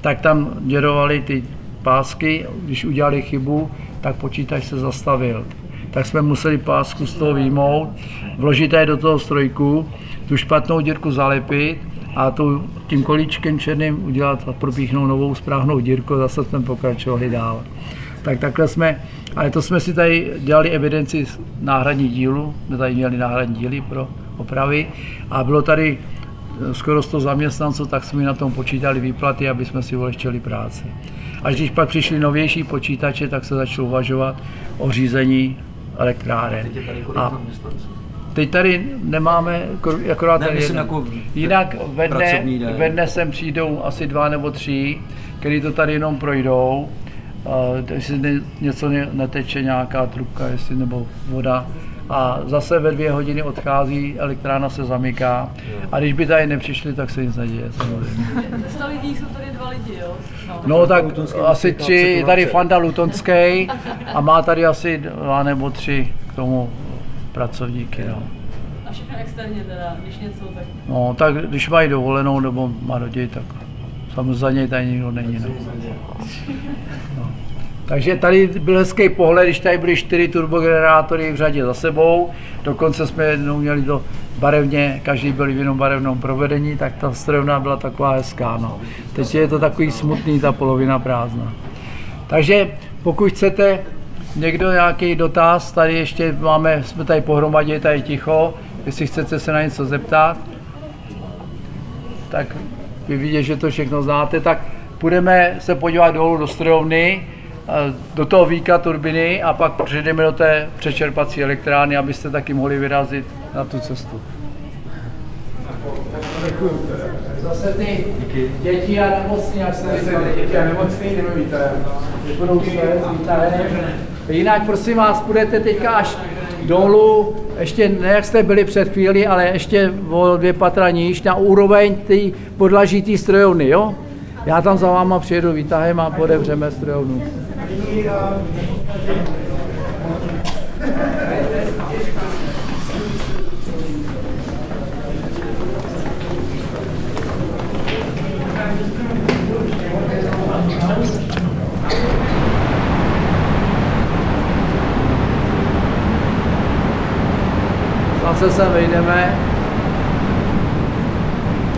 tak tam děrovali ty pásky, když udělali chybu, tak počítač se zastavil. Tak jsme museli pásku z toho výjmout, vložit je do toho strojku, tu špatnou dírku zalepit a tu, tím kolíčkem černým udělat a propíchnout novou správnou dírku, zase jsme pokračovali dál. Tak takhle jsme, ale to jsme si tady dělali evidenci náhradní dílu, jsme tady měli náhradní díly pro opravy a bylo tady eh, skoro 100 zaměstnanců, tak jsme na tom počítali výplaty, aby jsme si ulehčili práci. Až když pak přišly novější počítače, tak se začalo uvažovat o řízení elektráren. A teď tady nemáme, akorát ne, tady jeden. Jako Jinak ve dne, ve dne sem přijdou asi dva nebo tři, který to tady jenom projdou. Uh, jestli něco neteče, nějaká trubka, jestli nebo voda, a zase ve dvě hodiny odchází, elektrárna se zamyká a když by tady nepřišli, tak se nic neděje samozřejmě. <laughs> lidí jsou tady dva lidi, jo? No tak asi tři, tady Fanda Lutonský <laughs> a má tady asi dva nebo tři k tomu pracovníky. No. A všechno externě teda, když něco tak... No tak když mají dovolenou nebo má rodí, tak samozřejmě tady nikdo není. No. No. Takže tady byl hezký pohled, když tady byly čtyři turbogenerátory v řadě za sebou, dokonce jsme jednou měli to barevně, každý byl v jinom barevnom provedení, tak ta strojovna byla taková hezká. No. Teď je to takový smutný, ta polovina prázdná. Takže pokud chcete někdo nějaký dotaz, tady ještě máme, jsme tady pohromadě, tady ticho, jestli chcete se na něco zeptat, tak vy vidíte, že to všechno znáte, tak půjdeme se podívat dolů do strojovny, do toho víka turbiny a pak přejdeme do té přečerpací elektrárny, abyste taky mohli vyrazit na tu cestu. Zase ty děti a nemocní, jak se říkali, děti a nemocní, nemluvíte. Budou Jinak prosím vás, půjdete teďka až dolů, ještě ne jak jste byli před chvíli, ale ještě o dvě patra níž, na úroveň té podlaží té strojovny, jo? Já tam za váma přijedu výtahem a podevřeme strojovnu. Se vejdeme.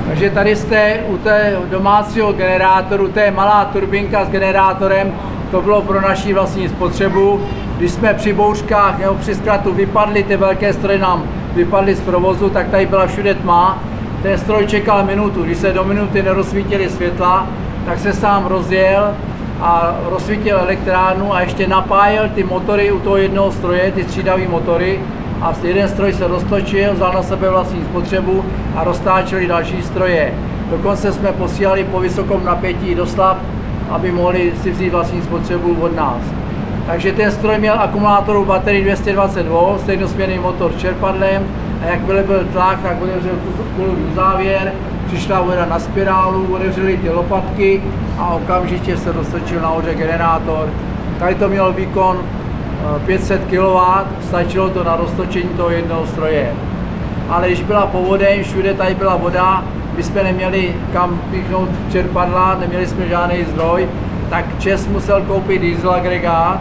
Takže tady jste u té domácího generátoru, to je malá turbinka s generátorem, to bylo pro naší vlastní spotřebu. Když jsme při bouřkách nebo při zkratu vypadli, ty velké stroje nám vypadly z provozu, tak tady byla všude tma. Ten stroj čekal minutu, když se do minuty nerozsvítily světla, tak se sám rozjel a rozsvítil elektrárnu a ještě napájel ty motory u toho jednoho stroje, ty střídavé motory a jeden stroj se roztočil, vzal na sebe vlastní spotřebu a roztáčeli další stroje. Dokonce jsme posílali po vysokom napětí do slab aby mohli si vzít vlastní spotřebu od nás. Takže ten stroj měl akumulátorovou baterii 220 V, stejnosměrný motor s čerpadlem a jakmile byl tlak, tak otevřel kulový závěr, přišla voda na spirálu, otevřeli ty lopatky a okamžitě se roztočil nahoře generátor. Tady to mělo výkon 500 kW, stačilo to na roztočení toho jednoho stroje. Ale když byla povodeň, všude tady byla voda, my jsme neměli kam píchnout čerpadla, neměli jsme žádný zdroj, tak Čes musel koupit diesel agregát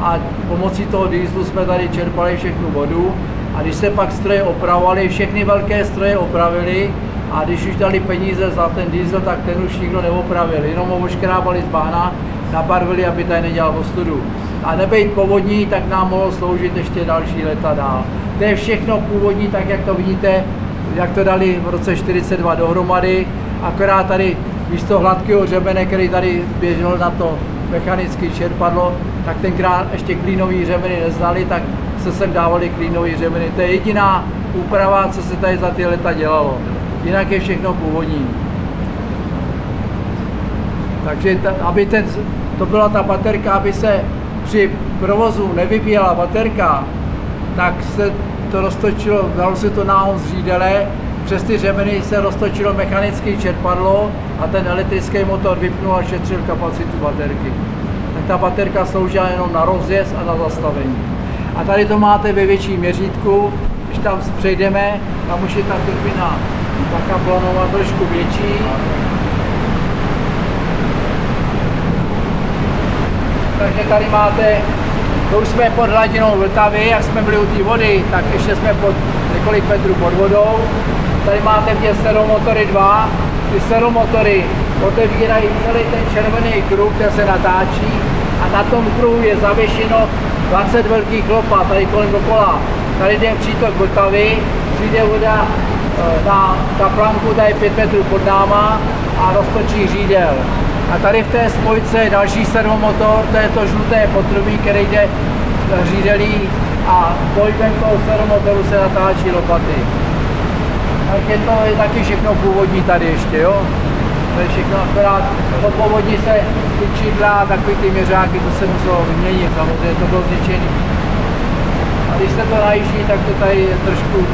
a pomocí toho dieselu jsme tady čerpali všechnu vodu a když se pak stroje opravovaly, všechny velké stroje opravili a když už dali peníze za ten diesel, tak ten už nikdo neopravil, jenom ho oškrábali z bahna, nabarvili, aby tady nedělal ostudu. A nebejt povodní, tak nám mohlo sloužit ještě další leta dál. To je všechno původní, tak jak to vidíte, jak to dali v roce 42 dohromady, akorát tady místo hladkého řemene, který tady běžel na to mechanické čerpadlo, tak tenkrát ještě klínový řemeny neznali, tak se sem dávali klínový řemeny. To je jediná úprava, co se tady za ty leta dělalo. Jinak je všechno původní. Takže ta, aby ten, to byla ta baterka, aby se při provozu nevybíjela baterka, tak se to roztočilo, dalo se to náhon z řídele, přes ty řemeny se roztočilo mechanické čerpadlo a ten elektrický motor vypnul a šetřil kapacitu baterky. Tak ta baterka sloužila jenom na rozjezd a na zastavení. A tady to máte ve větším měřítku, když tam přejdeme, tam už je ta turbina ta kablanová trošku větší. Takže tady máte to už jsme pod hladinou Vltavy, jak jsme byli u té vody, tak ještě jsme pod několik metrů pod vodou. Tady máte v seromotory dva. Ty seromotory otevírají celý ten červený kruh, který se natáčí a na tom kruhu je zavěšeno 20 velkých lopat tady kolem dokola. Tady jde přítok Vltavy, přijde voda eh, na kaplanku, tady 5 metrů pod náma a roztočí řídel. A tady v té spojce je další servomotor, to je to žluté potrubí, který jde řídelí a pohybem toho servomotoru se natáčí lopaty. Takže to je taky všechno původní tady ještě, jo? To je všechno, akorát po povodní se ty čidla, takový ty měřáky, to se muselo vyměnit, samozřejmě to bylo zničený. A když se to najíždí, tak to tady je trošku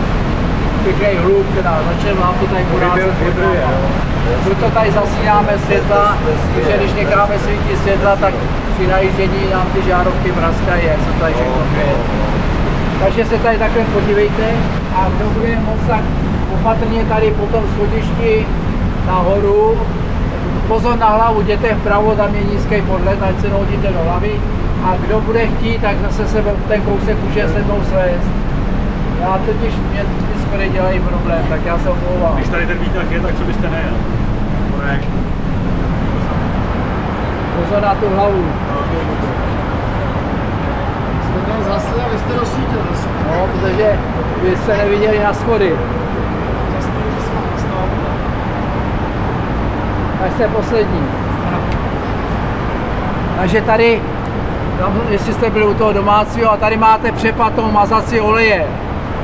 pěkný hluk, teda začne vám to tady porážet. Proto tady zasínáme světla, protože když necháme svítit světla, tak při najíždění nám ty žárovky mrazkají, jak se tady všechno. Takže se tady takhle podívejte a kdo bude moc tak opatrně tady po tom schodišti nahoru, pozor na hlavu, jděte vpravo, tam je nízký podlet, ať se nehodíte do hlavy. A kdo bude chtít, tak zase se ten kousek může se mnou svést. Já totiž mě schody dělají problém, tak já se omlouvám. Když tady ten výtah je, tak co byste nejel? Pozor na tu hlavu. Jsme tam zase a vy jste rozsvítil zase. No, protože vy jste neviděli na schody. Až jste poslední. Takže tady, tam, jestli jste byli u toho domácího, a tady máte přepad toho mazací oleje.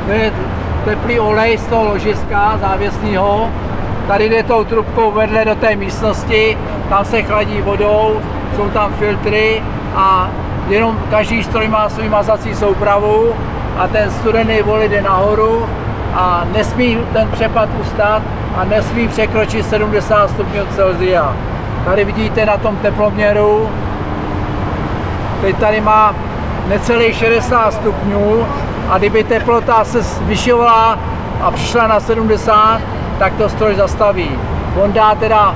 To je teplý olej z toho ložiska závěsního. Tady jde tou trubkou vedle do té místnosti, tam se chladí vodou, jsou tam filtry a jenom každý stroj má svůj mazací soupravu a ten studený vol jde nahoru a nesmí ten přepad ustat a nesmí překročit 70 stupňů Celsia. Tady vidíte na tom teploměru, teď tady má necelých 60 stupňů a kdyby teplota se zvyšovala a přišla na 70, tak to stroj zastaví. On dá teda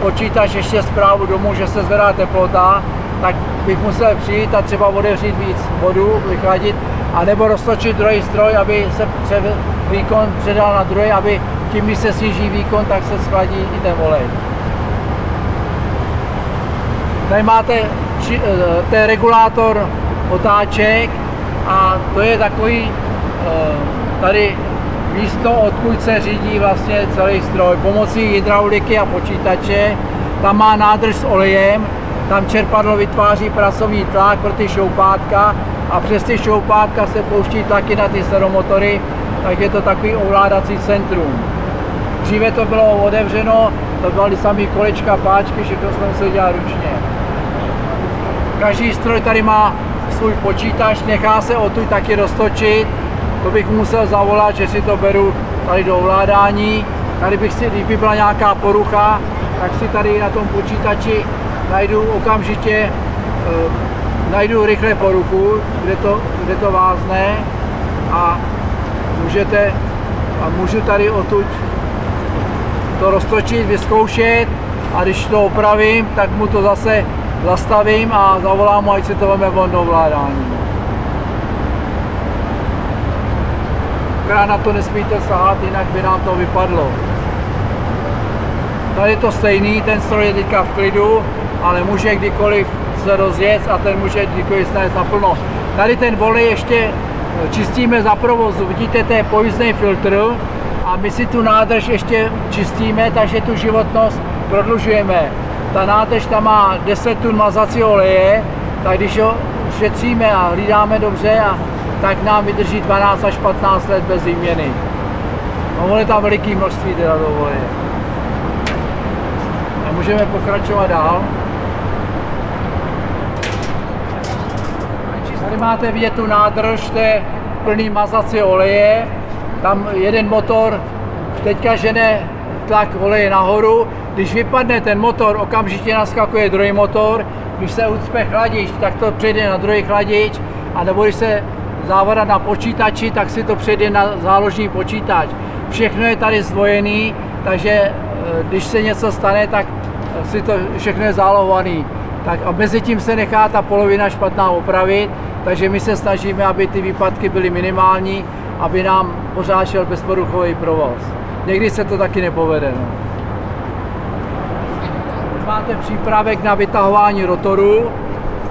počítač ještě zprávu domů, že se zvedá teplota, tak bych musel přijít a třeba otevřít víc vodu, vychladit, anebo roztočit druhý stroj, aby se výkon předal na druhý, aby tím, když se sníží výkon, tak se schladí i ten olej. Tady máte či, eh, ten regulátor otáček a to je takový eh, tady místo, odkud se řídí vlastně celý stroj. Pomocí hydrauliky a počítače, tam má nádrž s olejem, tam čerpadlo vytváří pracovní tlak pro ty šoupátka a přes ty šoupátka se pouští tlaky na ty seromotory, tak je to takový ovládací centrum. Dříve to bylo otevřeno, to byly samý kolečka, páčky, všechno jsme museli dělat ručně. Každý stroj tady má svůj počítač, nechá se odtud taky roztočit, to bych musel zavolat, že si to beru tady do ovládání. Tady bych si, když by byla nějaká porucha, tak si tady na tom počítači najdu okamžitě, eh, najdu rychle poruchu, kde to, kde to vázne a můžete, a můžu tady odtud to roztočit, vyzkoušet a když to opravím, tak mu to zase zastavím a zavolám mu, ať si to veme von do ovládání. Akorát na to nesmíte sahat, jinak by nám to vypadlo. Tady je to stejný, ten stroj je teďka v klidu, ale může kdykoliv se rozjet a ten může kdykoliv snést naplno. Tady ten volej ještě čistíme za provozu. Vidíte, to je pojízdný filtr a my si tu nádrž ještě čistíme, takže tu životnost prodlužujeme. Ta nádrž tam má 10 tun mazacího oleje, tak když ho šetříme a hlídáme dobře, a, tak nám vydrží 12 až 15 let bez výměny. No, je tam veliký množství teda do oleje. A můžeme pokračovat dál. Tady máte vidět tu nádrž, to je plný mazací oleje. Tam jeden motor teďka žene tlak oleje nahoru. Když vypadne ten motor, okamžitě naskakuje druhý motor. Když se ucpe chladič, tak to přejde na druhý chladič. A nebo když se závada na počítači, tak si to přejde na záložní počítač. Všechno je tady zdvojený, takže eh, když se něco stane, tak si to všechno je zálohovaný. Tak a mezi tím se nechá ta polovina špatná opravit, takže my se snažíme, aby ty výpadky byly minimální, aby nám pořád šel bezporuchový provoz. Někdy se to taky nepovede. No. Máte přípravek na vytahování rotoru.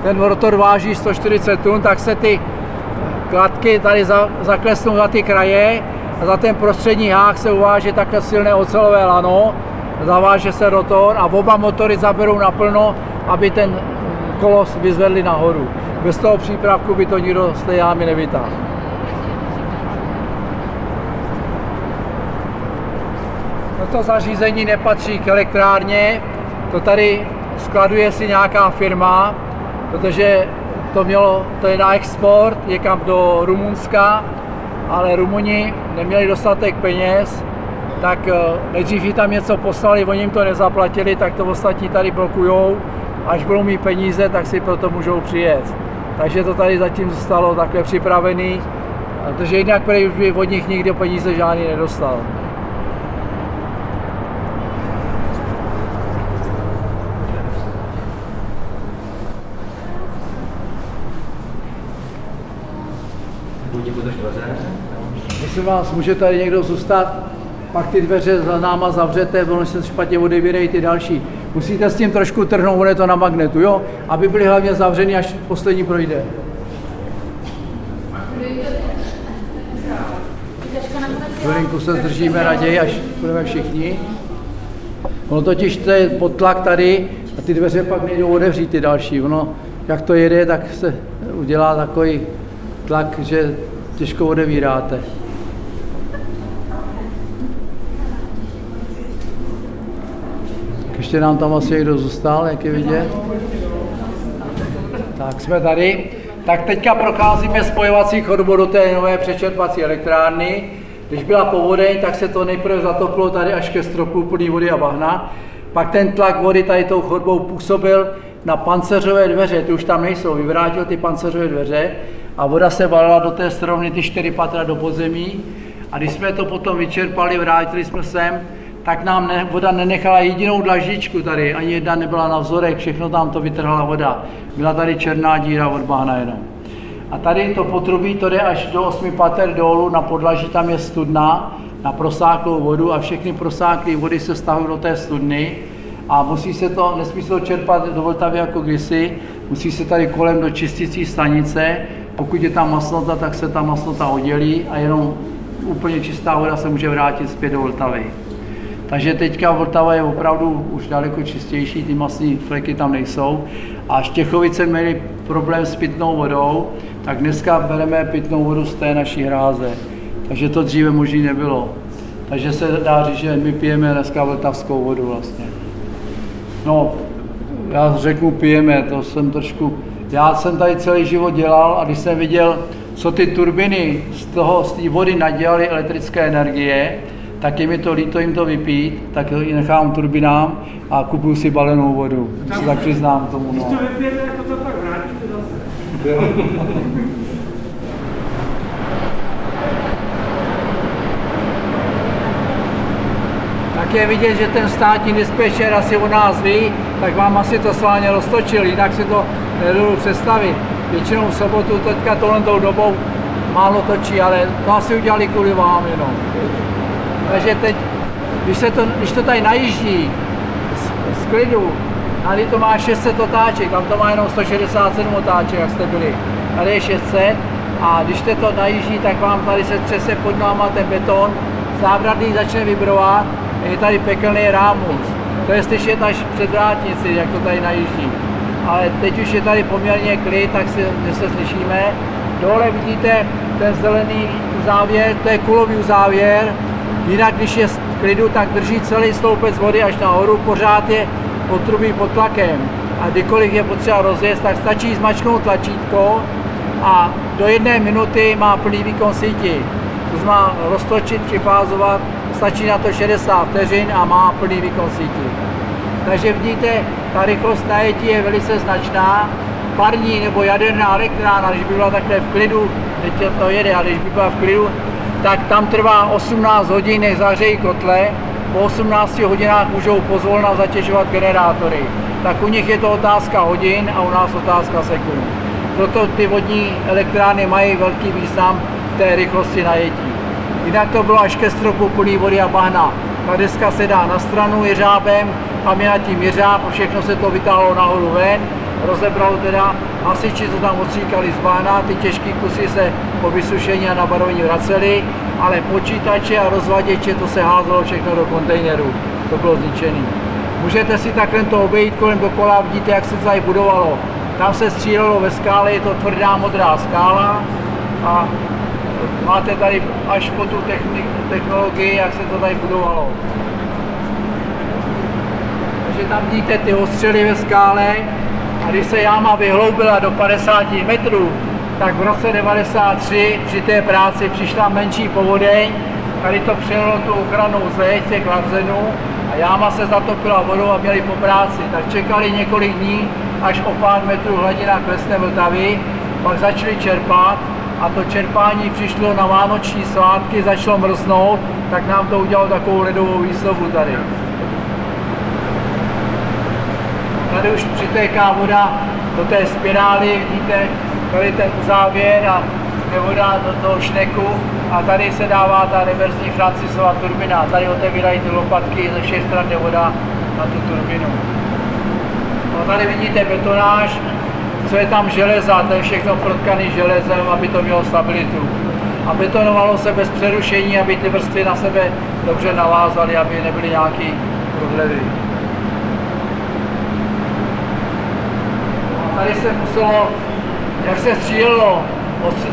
Ten rotor váží 140 tun, tak se ty kladky tady za, zaklesnou za ty kraje a za ten prostřední hák se uváže takhle silné ocelové lano, zaváže se rotor a oba motory zaberou naplno, aby ten kolos vyzvedli nahoru. Bez toho přípravku by to nikdo z té jámy nevytáhl. Toto zařízení nepatří k elektrárně, to tady skladuje si nějaká firma, protože to mělo, to je na export někam do Rumunska, ale Rumuni neměli dostatek peněz, tak eh, nejdřív tam něco poslali, oni jim to nezaplatili, tak to ostatní tady blokujou. Až budou mít peníze, tak si proto můžou přijet. Takže to tady zatím zůstalo takhle připravený, protože jinak by od nich nikdo peníze žádný nedostal. Jestli vás může tady někdo zůstat, pak ty dveře za náma zavřete, ono se špatně odevírají ty další. Musíte s tím trošku trhnout, je to na magnetu, jo? Aby byly hlavně zavřeny, až poslední projde. Chvilinku se zdržíme raději, až budeme všichni. Ono totiž to je podtlak tady a ty dveře pak nejdou otevřít ty další. Ono, jak to jede, tak se udělá takový tlak, že těžko odevíráte. Ještě nám tam asi někdo zůstal, jak je vidět. Tak jsme tady. Tak teďka procházíme spojovací chodbu do té nové přečerpací elektrárny. Když byla povodeň, tak se to nejprve zatoplo tady až ke stropu plný vody a bahna. Pak ten tlak vody tady tou chodbou působil na panceřové dveře, ty už tam nejsou, vyvrátil ty panceřové dveře a voda se valila do té strovny ty čtyři patra do podzemí. A když jsme to potom vyčerpali, vrátili jsme sem, tak nám ne, voda nenechala jedinou dlaždičku tady, ani jedna nebyla na vzorek, všechno tam to vytrhla voda. Byla tady černá díra od bahna jenom. A tady to potrubí, to jde až do 8 pater dolů, na podlaží tam je studna, na prosáklou vodu a všechny prosáklé vody se stahují do té studny a musí se to, nesmí se to čerpat do Vltavy jako kdysi, musí se tady kolem do čistící stanice, pokud je tam masnota, tak se ta masnota oddělí a jenom úplně čistá voda se může vrátit zpět do Vltavy. Takže teďka Vltava je opravdu už daleko čistější, ty masní fleky tam nejsou. A Štěchovice měli problém s pitnou vodou, tak dneska bereme pitnou vodu z té naší hráze. Takže to dříve možný nebylo. Takže se dá říct, že my pijeme dneska vltavskou vodu vlastně. No, já řeknu pijeme, to jsem trošku Já jsem tady celý život dělal a když jsem viděl, co ty turbiny z toho, z té vody nadělaly elektrické energie, tak je mi to líto jim to vypít, tak ji nechám turbinám a kupuju si balenou vodu. Se tak přiznám tomu. No. Když to vypijete, jako to pak vrátíte zase. <laughs> Tak je vidět, že ten státní dispečer asi u nás ví, tak vám asi to slávně roztočil, jinak si to nedodu představit. Většinou v sobotu teďka tohle tou dobou málo točí, ale to asi udělali kvůli vám jenom. Takže teď, když, se to, když to tady najíždí z, z klidu, tady to má 600 otáček, tam to má jenom 167 otáček, jak jste byli. Tady je 600 a když te to najíždí, tak vám tady se třese pod náma ten beton, zábradlí začne vibrovat, je tady pekelný rámus. To je slyšet až před vrátnici, jak to tady najíždí. Ale teď už je tady poměrně klid, tak se, se slyšíme. Dole vidíte ten zelený závěr, to je kulový závěr. Jinak, když je v klidu, tak drží celý sloupec vody až nahoru, pořád je potrubí pod tlakem. A kdykoliv je potřeba rozjezd, tak stačí zmačknout tlačítko a do jedné minuty má plný výkon síti. To znamená roztočit, přifázovat, stačí na to 60 vteřin a má plný výkon síti. Takže vidíte, ta rychlost najetí je velice značná. Parní nebo jaderná elektrárna, když by byla takhle v klidu, teď to jede, a když by byla v klidu, tak tam trvá 18 hodin, než zahřejí kotle. Po 18 hodinách můžou pozvolna zatěžovat generátory. Tak u nich je to otázka hodin a u nás otázka sekund. Proto ty vodní elektrárny mají velký význam té rychlosti najetí. Jinak to bylo až ke stropu plný vody a bahna. Ta deska se dá na stranu jeřábem, tam je nad tím jeřáb, všechno se to vytáhlo nahoru ven, rozebralo teda, hasiči to tam odstříkali z bahna, ty těžké kusy se po vysušení a nabarování vraceli, ale počítače a rozvaděče to se házelo všechno do kontejneru, to bylo zničené. Můžete si takhle to obejít kolem dokola, vidíte, jak se to tady budovalo. Tam se střílelo ve skále, je to tvrdá modrá skála a máte tady až po tu technologii, jak se to tady budovalo. Takže tam vidíte ty ostřely ve skále a když se jáma vyhloubila do 50 metrů, tak v roce 93 při té práci přišla menší povodeň, tady to přijelo tu ochranou zeď těch larzenů a jáma se zatopila vodou a měli po práci. Tak čekali několik dní, až o pár metrů hladina klesne Vltavy, pak začali čerpat a to čerpání přišlo na vánoční svátky, začalo mrznout, tak nám to udělalo takovou ledovou výslovu tady. Tady už přitéká voda do té spirály, vidíte, tady ten závěr a je voda do toho šneku a tady se dává ta reverzní Francisova turbina. Tady otevírají ty lopatky, ze všech stran voda na tu turbinu. No, tady vidíte betonáž, co je tam železa, to je všechno protkaný železem, aby to mělo stabilitu. A betonovalo se bez přerušení, aby ty vrstvy na sebe dobře navázaly, aby nebyly nějaký prodlevy. A tady se muselo, jak se střílelo,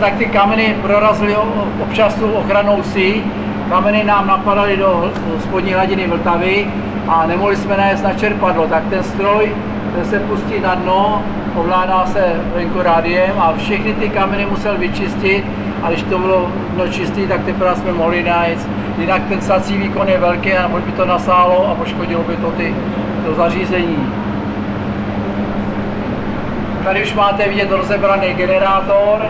tak ty kameny prorazily občas tu ochranou síť, kameny nám napadaly do spodní hladiny Vltavy a nemohli jsme najet na čerpadlo, tak ten stroj ten se pustí na dno, ovládá se venku rádiem a všechny ty kameny musel vyčistit a když to bylo dno čistý, tak teprve jsme mohli najít. Jinak ten sací výkon je velký a by to nasálo a poškodilo by to ty, to zařízení. Tady už máte vidět rozebraný generátor,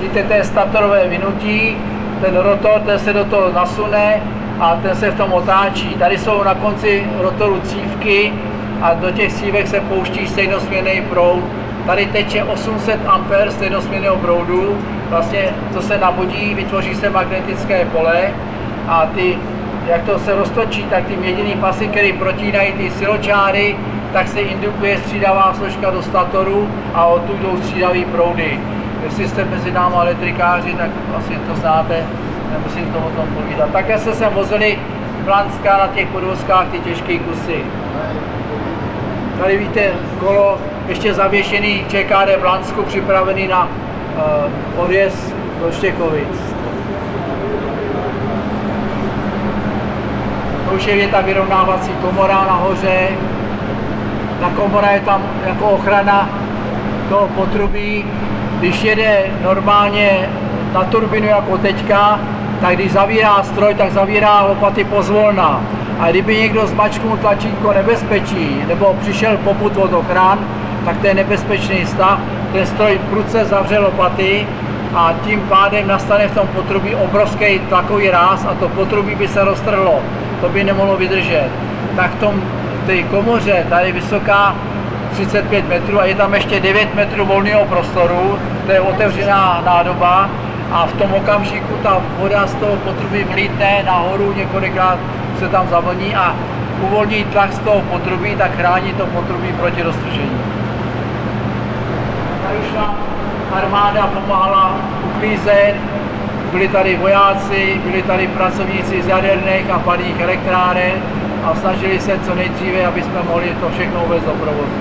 vidíte, to je statorové vynutí, ten rotor, ten se do toho nasune a ten se v tom otáčí. Tady jsou na konci rotoru cívky, a do těch sívek se pouští stejnosměrný proud. Tady teče 800 A stejnosměrného proudu, vlastně to se nabudí, vytvoří se magnetické pole a ty, jak to se roztočí, tak ty měděný pasy, které protínají ty siločáry, tak se indukuje střídavá složka do statoru a odtud jdou střídavý proudy. Jestli jste mezi námi elektrikáři, tak asi to znáte, nemusím to o tom povídat. Také se sem vozili Blanska na těch podvozkách ty těžké kusy. Tady víte kolo ještě zavěšený ČKD Blansku, připravený na uh, odjezd do Štěkovic. To už je ta vyrovnávací komora nahoře. Ta komora je tam jako ochrana toho potrubí, když jede normálně na turbinu jako teďka, tak když zavírá stroj, tak zavírá lopaty pozvolna. A kdyby někdo zmačknul tlačítko nebezpečí, nebo přišel poput od ochran, tak to je nebezpečný stav. Ten stroj prudce zavře lopaty a tím pádem nastane v tom potrubí obrovský tlakový ráz a to potrubí by se roztrhlo. To by nemohlo vydržet. Tak v tom té komoře, tady vysoká 35 metrů a je tam ještě 9 metrů volného prostoru, to je otevřená nádoba a v tom okamžiku ta voda z toho potrubí vlítne nahoru, několikrát se tam zavlní a uvolní tlak z toho potrubí, tak chrání to potrubí proti roztržení. Tady šla armáda pomáhala uklízet, byli tady vojáci, byli tady pracovníci z jaderných a padných elektráren a snažili se co nejdříve, aby jsme mohli to všechno uvést do provozu.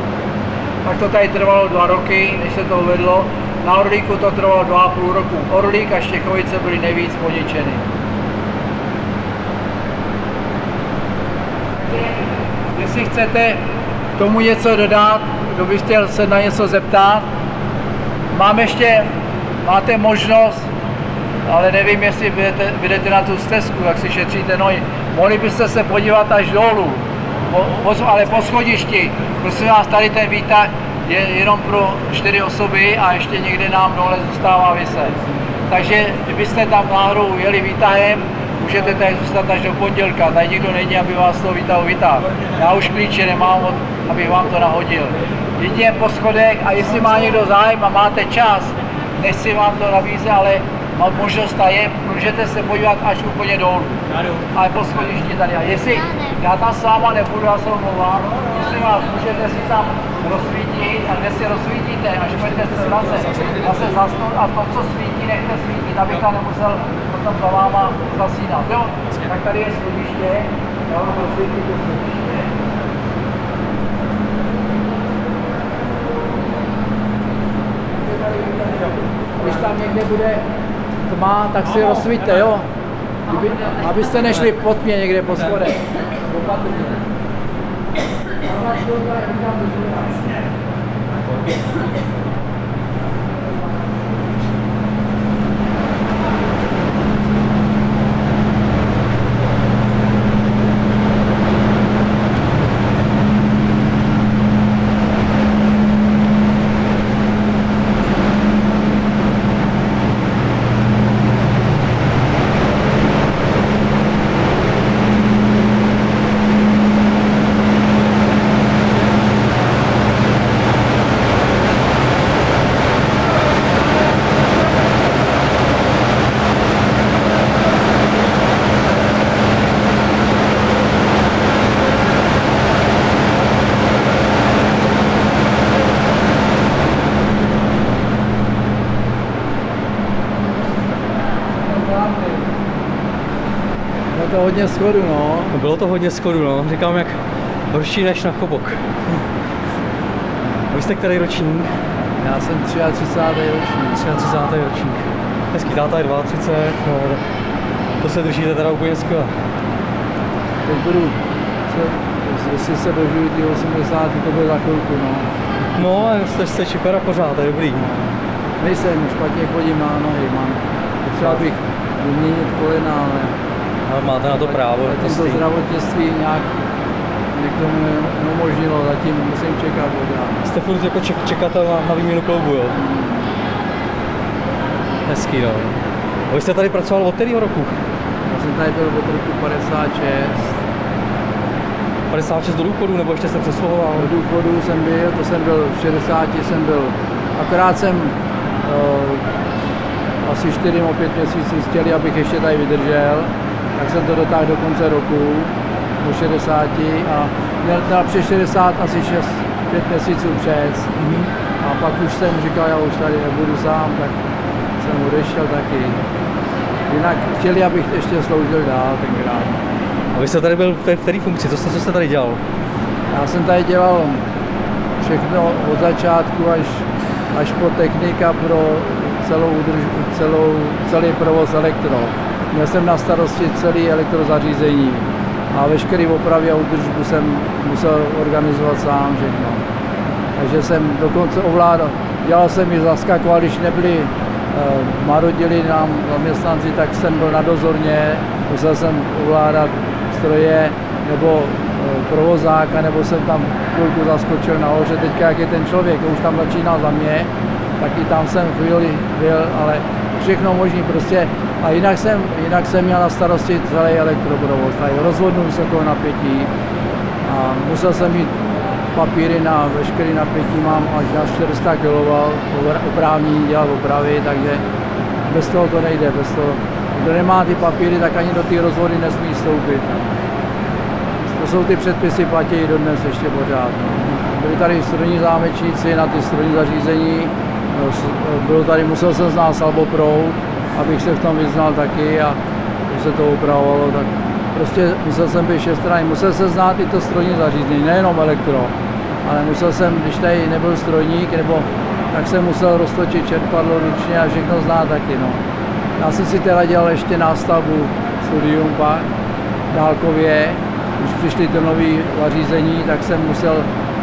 Tak to tady trvalo dva roky, než se to uvedlo. Na Orlíku to trvalo dva a půl roku. Orlík a Štěchovice byly nejvíc poničeny. Jestli chcete k tomu něco dodat, kdo by chtěl se na něco zeptat, mám ještě, máte možnost, ale nevím, jestli vyjdete na tu stezku, jak si šetříte nohy. Mohli byste se podívat až dolů, po, po, ale po schodišti. Prosím vás, tady ten výtah je jenom pro čtyři osoby a ještě někde nám dole zůstává vyset. Takže kdybyste tam náhodou jeli výtahem, můžete tady zůstat až do pondělka. Tady nikdo není, aby vás to výtahu vytáhl. Já už klíče nemám, abych vám to nahodil. Jedině po schodech a jestli má někdo zájem a máte čas, nechci vám to nabízet, ale možnost ta je, můžete se podívat až úplně dolů. Ale po schodišti tady. A jestli já tam s váma nebudu, já se omlouvám, jestli vás můžete si tam rozsvítit a kde si rozsvítíte, až budete se vracet, zase zasnout a to, co svítí, nechte svítit, abych tam nemusel potom za váma zasínat. Jo? Tak tady je schodiště, já vám rozsvítím to schodiště. Když tam někde bude tma, tak si rozsvíte, jo? Kdyby, abyste nešli pod mě někde po schodech. Opatrně. to hodně schodu, no. no. Bylo to hodně schodu, no. Říkám, jak horší než na chobok. Vy jste který ročník? Já jsem 33. ročník. 33. ročník. Hezký táta je 32, no, to se držíte teda úplně skvěle. Teď budu, jestli se dožiju ty 80, to bude za chvilku, no. No, jste, jste čipera pořád, to je dobrý. Nejsem, špatně chodím na nohy, mám. Potřeba bych vyměnit kolena, ale ale máte na to právo. Zatím to zdravotnictví nějak někomu neumožnilo, zatím musím čekat pořád. Jste furt jako ček, čekatel na, na výměnu kloubu, jo? Hezký, no. A vy jste tady pracoval od kterého roku? Já jsem tady byl od roku 56. 56 do důchodu, nebo ještě se přesluhoval? Do důchodu jsem byl, to jsem byl, v 60 jsem byl. Akorát jsem uh, asi 4 nebo 5 měsíců chtěli, abych ještě tady vydržel tak jsem to dotáhl do konce roku, do 60 a měl teda přes 60 asi 6, 5 měsíců přes. Mm-hmm. A pak už jsem říkal, já už tady nebudu sám, tak jsem odešel taky. Jinak chtěli, abych ještě sloužil dál tenkrát. A vy jste tady byl v té funkci, co jste, co jste tady dělal? Já jsem tady dělal všechno od začátku až, až po technika pro celou, celou, celý provoz elektro. Měl jsem na starosti celý elektrozařízení a veškerý opravy a údržbu jsem musel organizovat sám všechno. Takže jsem dokonce ovládal, dělal jsem i zaskakoval, když nebyli marodili nám zaměstnanci, tak jsem byl na dozorně, musel jsem ovládat stroje nebo provozáka, nebo jsem tam chvilku zaskočil nahoře, teďka jak je ten člověk, už tam začínal za mě, tak i tam jsem chvíli byl, ale všechno možný prostě. A jinak jsem, jinak jsem měl na starosti celý elektroprovoz, tady rozvodnu vysokou napětí a musel jsem mít papíry na veškeré napětí, mám až na 400 kV oprávnění dělat opravy, takže bez toho to nejde, bez toho. Kdo nemá ty papíry, tak ani do té rozvody nesmí vstoupit. To jsou ty předpisy, platí do dnes ještě pořád. Byli tady strojní zámečníci na ty strojní zařízení, bylo tady, musel jsem znát salvoproud, abych se v tom vyznal taky a když se to upravovalo, tak prostě musel jsem být všestranný, musel jsem znát i to strojní zařízení, nejenom elektro, ale musel jsem, když tady nebyl strojník, nebo tak jsem musel roztočit čerpadlo ručně a všechno znát taky. No. Já jsem si teda dělal ještě nástavbu studium pak, dálkově, když přišly ty nové zařízení, tak jsem musel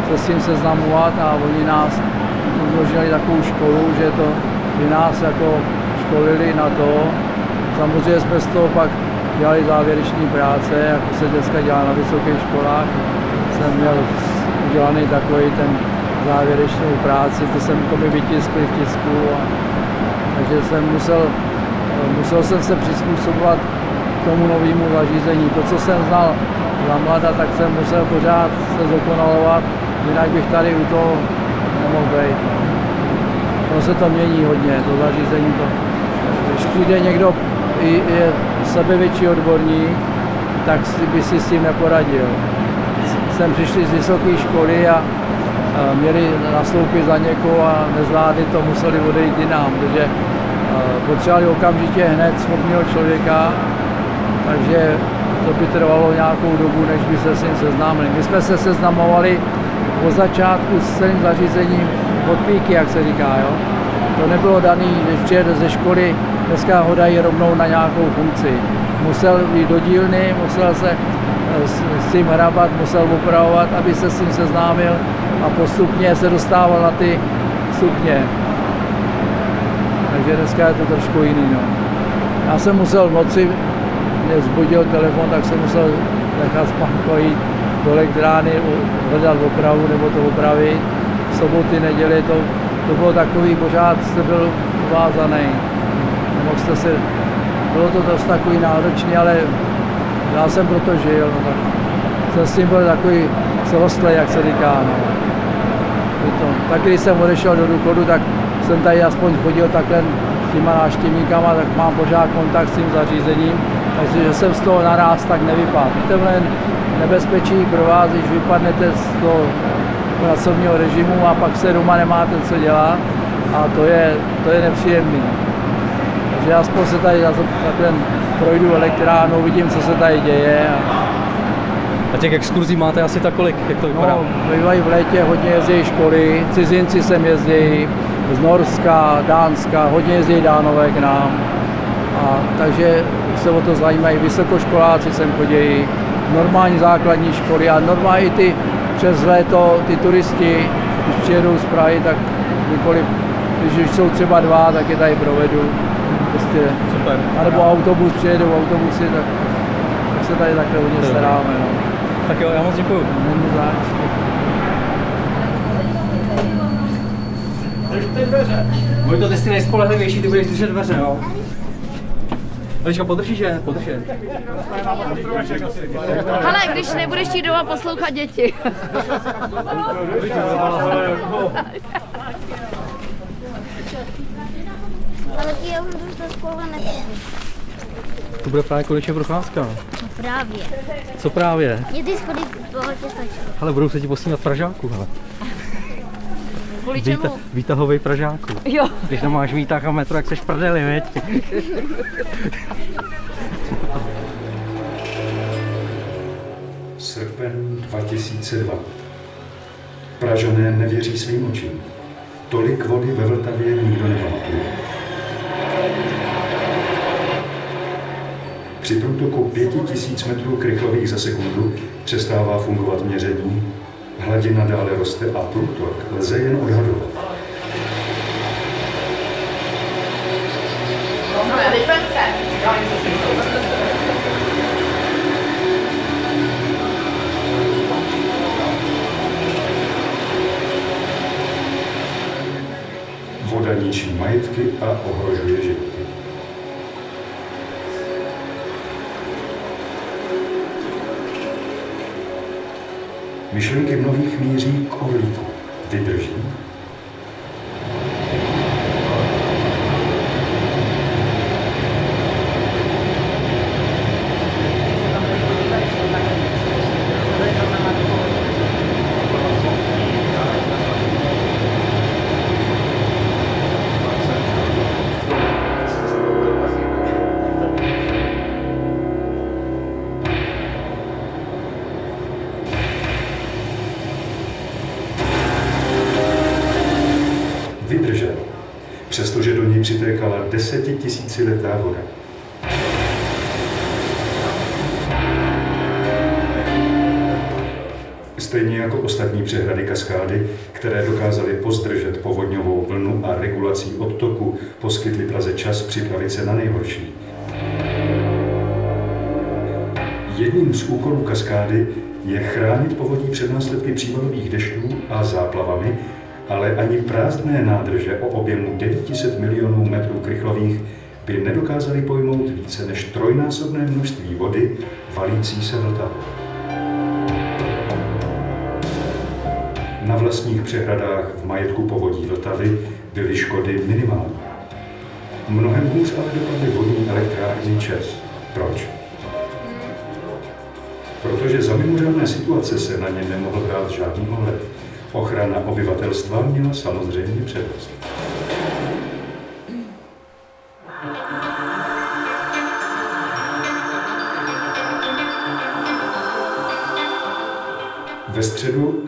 se s tím seznamovat a oni nás umožnili takovou školu, že to by nás jako školili na to. Samozřejmě jsme z toho pak dělali závěreční práce, jako se dneska dělá na vysokých školách. Jsem měl udělaný takový ten závěrečnou práci, to jsem to mi vytiskli v tisku. A, takže jsem musel, musel jsem se přizpůsobovat tomu novému zařízení. To, co jsem znal za mlada, tak jsem musel pořád se zdokonalovat, jinak bych tady u toho nemohl být. To se to mění hodně, to zařízení. To. Přijde někdo, je sebevětší odborník, tak by si s tím neporadil. Jsem přišli z vysoké školy a měli nastoupit za někoho a nezvládli to, museli odejít jinam, protože potřebovali okamžitě hned schopného člověka, takže to by trvalo nějakou dobu, než by se s ním seznámili. My jsme se seznamovali od začátku s celým zařízením od píky, jak se říká. Jo? To nebylo daný, když přijede ze školy, dneska ho dají rovnou na nějakou funkci. Musel jít do dílny, musel se eh, s, s tím hrabat, musel opravovat, aby se s tím seznámil a postupně se dostával na ty stupně. Takže dneska je to trošku jiný. No. Já jsem musel v noci, mě zbudil telefon, tak jsem musel nechat spánko jít do elektrárny, hledat opravu nebo to opravit. Soboty, neděli, to, to bylo takový, pořád jste byl uvázaný. Nemohl jste se, bylo to dost takový náročný, ale já jsem proto žil. No, tak jsem s tím byl takový celostlý, jak se říká. No. To. Tak když jsem odešel do důchodu, tak jsem tady aspoň chodil takhle s těma návštěvníkama, tak mám pořád kontakt s tím zařízením, takže jsem z toho naraz tak nevypadl. Tenhle nebezpečí pro vás, když vypadnete z toho pracovního režimu a pak se doma nemáte co dělat a to je, to je nepříjemný. Takže aspoň se tady takhle projdu elektránu, vidím, co se tady děje. A, a těch exkurzí máte asi tak kolik, jak to vypadá? No, bývají v létě, hodně jezdí školy, cizinci sem jezdí, z Norska, Dánska, hodně jezdí dánové k nám. A, takže se o to zajímají, vysokoškoláci sem chodí, normální základní školy a normální ty přes léto ty turisti, když přijedou z Prahy, tak kdykoliv, když jsou třeba dva, tak je tady provedu. Prostě, Super. A nebo autobus, přijedou autobusy, tak, tak se tady takhle hodně staráme. No. Tak jo, já moc děkuju. Není zač. Vojto, ty jsi nejspolehlivější, ty budeš držet dveře, jo? Eliška, podržíš je? Podrž je. Ale když nebudeš jít doma poslouchat děti. Ale ty já už do školy nepůjdu. To bude právě konečně procházka. No právě. Co právě? Mě ty schody pohodě stačí. Ale budou se ti posílat Pražáku, hele. Kvůli čemu? Výta, výtahovej Pražáku. Jo. Když nemáš výtah a metro, jak seš prdeli, veď? Srpen 2002. Pražané nevěří svým očím. Tolik vody ve Vltavě nikdo nepamatuje. Při průtoku 5000 metrů krychlových za sekundu přestává fungovat měření, Hladina dále roste a průtok lze jen odhadovat. Voda ničí majetky a ohrožuje život. Myšlenky mnohých míří k orlíku. Vydrží? Ostatní přehrady kaskády, které dokázaly pozdržet povodňovou vlnu a regulací odtoku, poskytly Praze čas připravit se na nejhorší. Jedním z úkolů kaskády je chránit povodí před následky přívalových dešťů a záplavami, ale ani prázdné nádrže o objemu 900 milionů metrů krychlových by nedokázaly pojmout více než trojnásobné množství vody valící se Vltavou. Na vlastních přehradách v majetku povodí Vltavy byly škody minimální. Mnohem hůř ale dopadly vodní elektrárny ČES. Proč? Protože za mimořádné situace se na ně nemohl brát žádný ohled. Ochrana obyvatelstva měla samozřejmě přednost.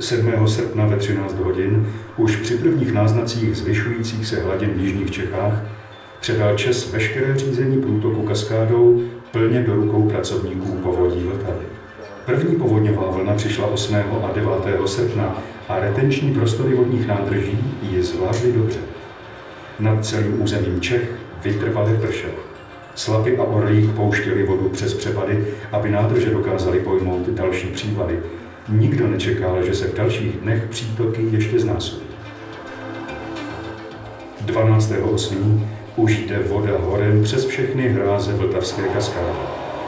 7. srpna ve 13 hodin, už při prvních náznacích zvyšujících se hladin v jižních Čechách, předal Čes veškeré řízení průtoku kaskádou plně do rukou pracovníků povodí Vltavy. První povodňová vlna přišla 8. a 9. srpna a retenční prostory vodních nádrží ji zvládly dobře. Nad celým územím Čech vytrvali pršel. Slapy a orlík pouštěli vodu přes přepady, aby nádrže dokázaly pojmout další případy. Nikdo nečekal, že se v dalších dnech přítoky ještě znásobí. 12.8. už jde voda horem přes všechny hráze Vltavské kaskády.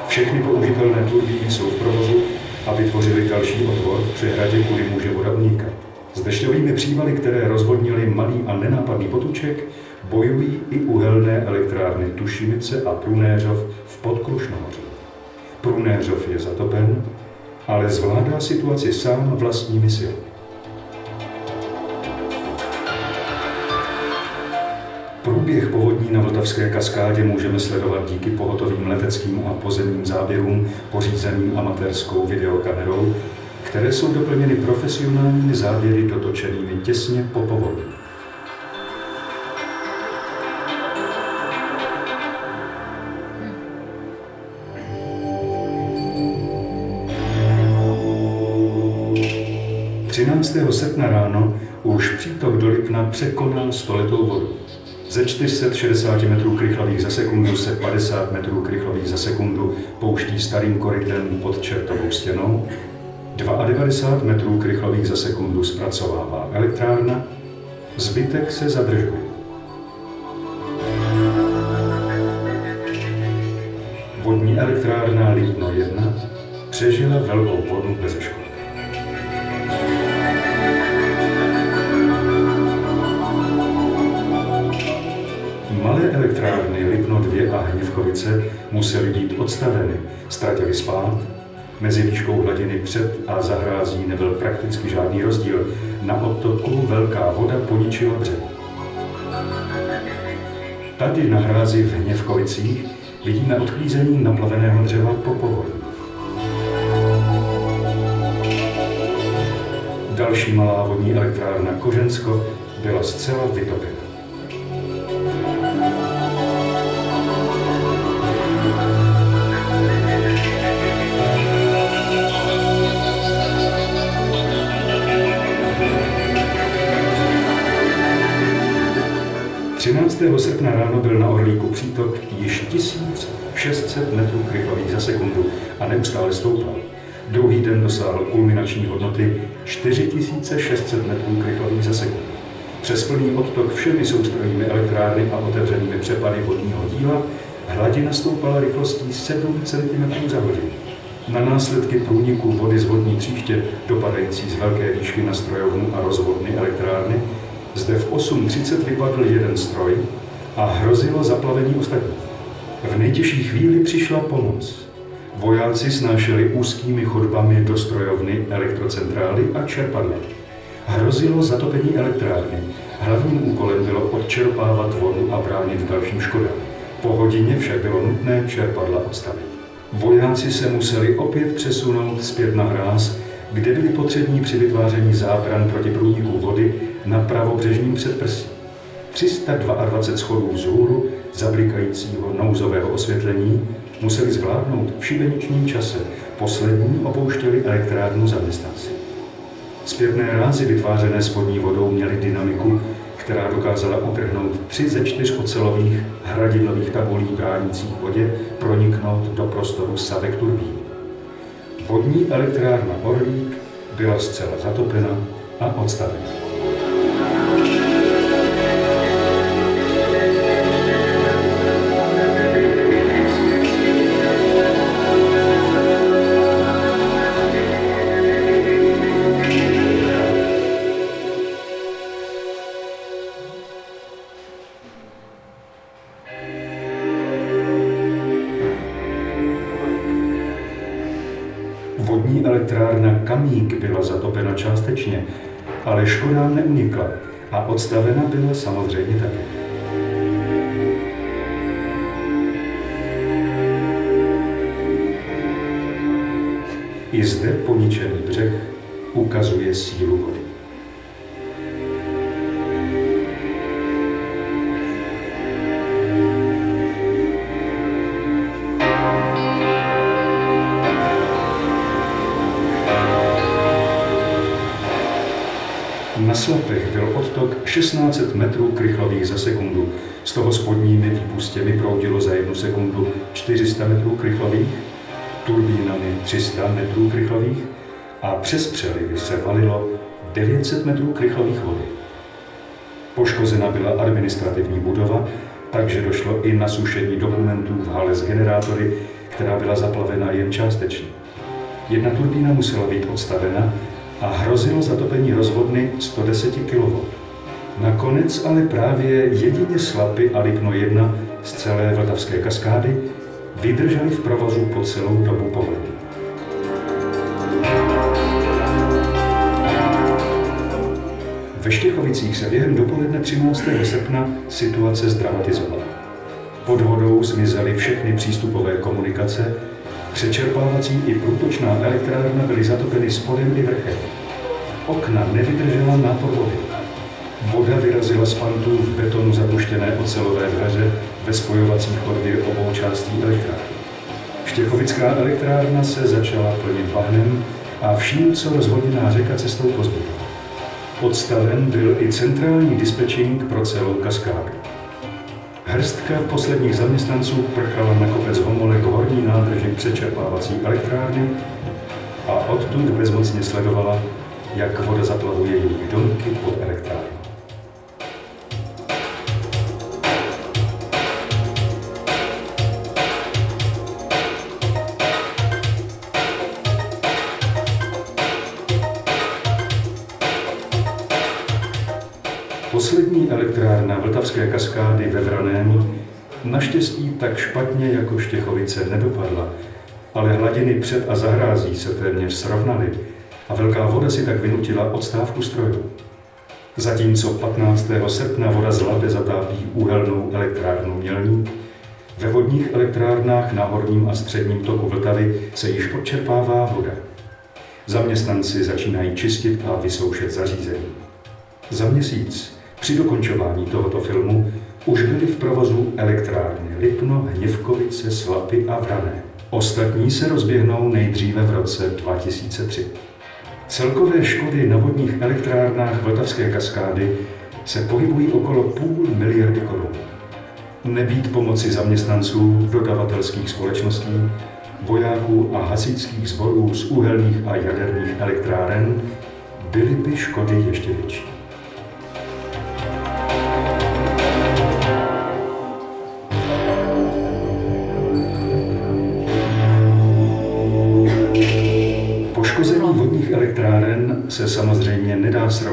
Všechny použitelné turbíny jsou v provozu a vytvořili další otvor v přehradě, kudy může voda unikat. S dešťovými přívaly, které rozvodnily malý a nenápadný potuček, bojují i uhelné elektrárny Tušimice a Prunéřov v Podkrušnohoří. Prunéřov je zatopen, ale zvládá situaci sám vlastními silami. Průběh povodní na Vltavské kaskádě můžeme sledovat díky pohotovým leteckým a pozemním záběrům pořízeným amatérskou videokamerou, které jsou doplněny profesionálními záběry dotočenými těsně po povodní. Třináctého srpna ráno už přítok do Lipna překonal stoletou vodu. Ze 460 metrů krychlových za sekundu se 50 metrů krychlových za sekundu pouští starým korytem pod čertovou stěnou, 92 metrů krychlových za sekundu zpracovává elektrárna, zbytek se zadržuje. Vodní elektrárna Lítno 1 přežila velkou vodu bez ztratili spát, mezi výškou hladiny před a za hrází nebyl prakticky žádný rozdíl. Na odtoku velká voda poničila břeh. Tady na hrázi v Hněvkovicích vidíme odklízení naplaveného dřeva po povodí. Další malá vodní elektrárna Kožensko byla zcela vytopena. Ráno byl na Orlíku přítok již 1600 metrů krychlových za sekundu a neustále stoupal. Druhý den dosáhl kulminační hodnoty 4600 metrů krychlových za sekundu. Přes plný odtok všemi soustrojními elektrárny a otevřenými přepady vodního díla hladina stoupala rychlostí 7 cm za hodinu. Na následky průniku vody z vodní příště dopadající z velké výšky na strojovnu a rozvodny elektrárny zde v 8.30 vypadl jeden stroj a hrozilo zaplavení ostatních. V nejtěžší chvíli přišla pomoc. Vojáci snášeli úzkými chodbami do strojovny elektrocentrály a čerpadla. Hrozilo zatopení elektrárny. Hlavním úkolem bylo odčerpávat vodu a bránit dalším škodám. Po hodině však bylo nutné čerpadla odstavit. Vojáci se museli opět přesunout zpět na hráz, kde byli potřební při vytváření zábran proti průniku vody na pravobřežním předprsí. 322 schodů vzhůru zablikajícího nouzového osvětlení museli zvládnout v šibeničním čase. Poslední opouštěli elektrárnu zaměstnanci. Zpětné rázy vytvářené spodní vodou měly dynamiku, která dokázala utrhnout tři ze čtyř ocelových hradinových tabulí bránících vodě proniknout do prostoru savek turbín. Vodní elektrárna Orlík byla zcela zatopena a odstavena. A odstavena byla samozřejmě také. I zde poničený břeh ukazuje sílu vody. 1600 metrů krychlových za sekundu. Z toho spodními výpustěmi proudilo za jednu sekundu 400 metrů krychlových, turbínami 300 metrů krychlových a přes přelivy se valilo 900 metrů krychlových vody. Poškozena byla administrativní budova, takže došlo i na sušení dokumentů v hale s generátory, která byla zaplavena jen částečně. Jedna turbína musela být odstavena a hrozilo zatopení rozvodny 110 kV. Nakonec ale právě jedině Slapy a Lipno 1 z celé Vltavské kaskády vydrželi v provozu po celou dobu pohledu. Ve Štěchovicích se během dopoledne 13. srpna situace zdramatizovala. Pod vodou zmizely všechny přístupové komunikace Přečerpávací i průtočná elektrárna byly zatopeny spodem i vrchem. Okna nevydržela nápor vody. Voda vyrazila z pantů v betonu zapuštěné ocelové dveře ve spojovací chodbě obou částí elektrárny. Štěchovická elektrárna se začala plnit bahnem a vším, co rozvodněná řeka cestou pozbyla. Odstaven byl i centrální dispečing pro celou kaskádu. Hrstka posledních zaměstnanců prchala na kopec Homolek horní nádrže přečerpávací elektrárny a odtud bezmocně sledovala, jak voda zaplavuje jejich domky pod elektrárnou. Vltavské kaskády ve Vraném naštěstí tak špatně jako Štěchovice nedopadla, ale hladiny před a zahrází se téměř srovnaly a velká voda si tak vynutila odstávku strojů. Zatímco 15. srpna voda z Labe zatápí úhelnou elektrárnu Mělník, ve vodních elektrárnách na horním a středním toku Vltavy se již odčerpává voda. Zaměstnanci začínají čistit a vysoušet zařízení. Za měsíc při dokončování tohoto filmu už byly v provozu elektrárny Lipno, Hněvkovice, Slapy a Vrané. Ostatní se rozběhnou nejdříve v roce 2003. Celkové škody na vodních elektrárnách Vltavské kaskády se pohybují okolo půl miliardy korun. Nebýt pomoci zaměstnanců dodavatelských společností, vojáků a hasičských sborů z uhelných a jaderných elektráren, byly by škody ještě větší.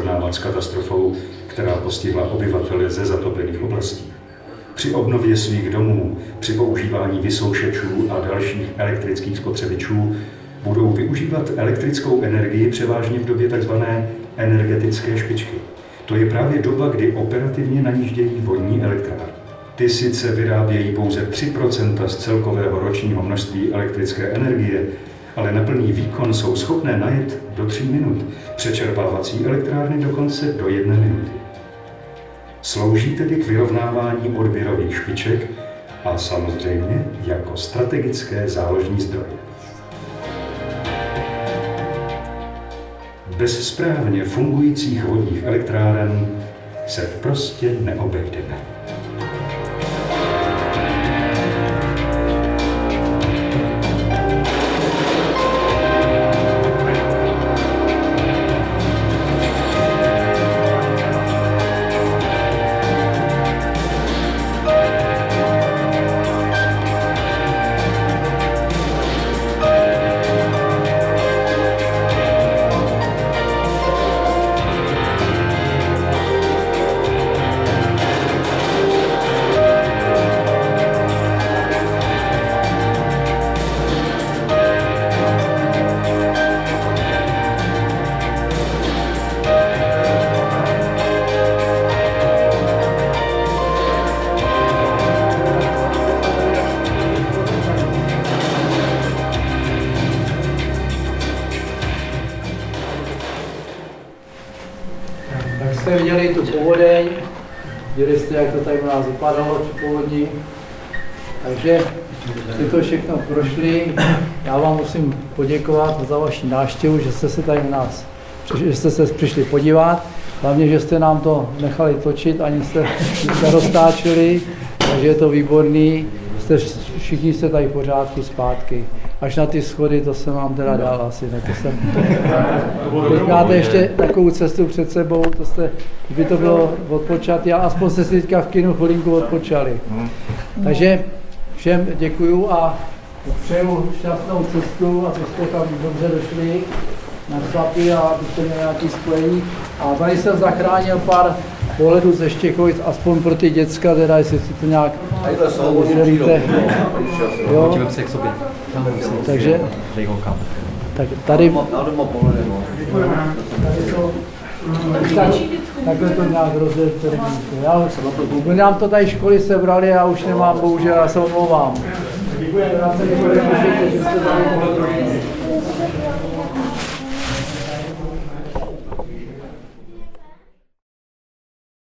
Srovnávat s katastrofou, která postihla obyvatele ze zatopených oblastí. Při obnově svých domů, při používání vysoušečů a dalších elektrických spotřebičů budou využívat elektrickou energii převážně v době tzv. energetické špičky. To je právě doba, kdy operativně najíždějí vodní elektrárny. Ty sice vyrábějí pouze 3% z celkového ročního množství elektrické energie, ale na plný výkon jsou schopné najet do 3 minut, přečerpávací elektrárny dokonce do 1 minuty. Slouží tedy k vyrovnávání odběrových špiček a samozřejmě jako strategické záložní zdroje. Bez správně fungujících vodních elektráren se prostě neobejdeme. Za vaši návštěvu, že jste se tady u nás, že jste se přišli podívat. Hlavně, že jste nám to nechali točit, ani jste <laughs> neroztáčeli, takže je to výborný. Jste, všichni jste tady v pořádku zpátky. Až na ty schody, to jsem vám teda dal asi, ne, to jsem... <laughs> Teď máte ještě takovou cestu před sebou, to jste, kdyby to bylo odpočatý, a aspoň jste si teďka v kinu chvilinku odpočali. Takže všem děkuju a přeju šťastnou cestu, abyste tam dobře došli na chlapy a abyste měli nějaký spojení. A tady jsem zachránil pár pohledů ze Štěchovic, aspoň pro ty děcka, teda jestli si to nějak rozdělíte. Jo? Se k sobě. Takže tak tady, Já no. tak, takhle to nějak rozdělte. Já, nám to tady školy sebrali a už nemám, bohužel, já se omlouvám. Dziękuję. Następny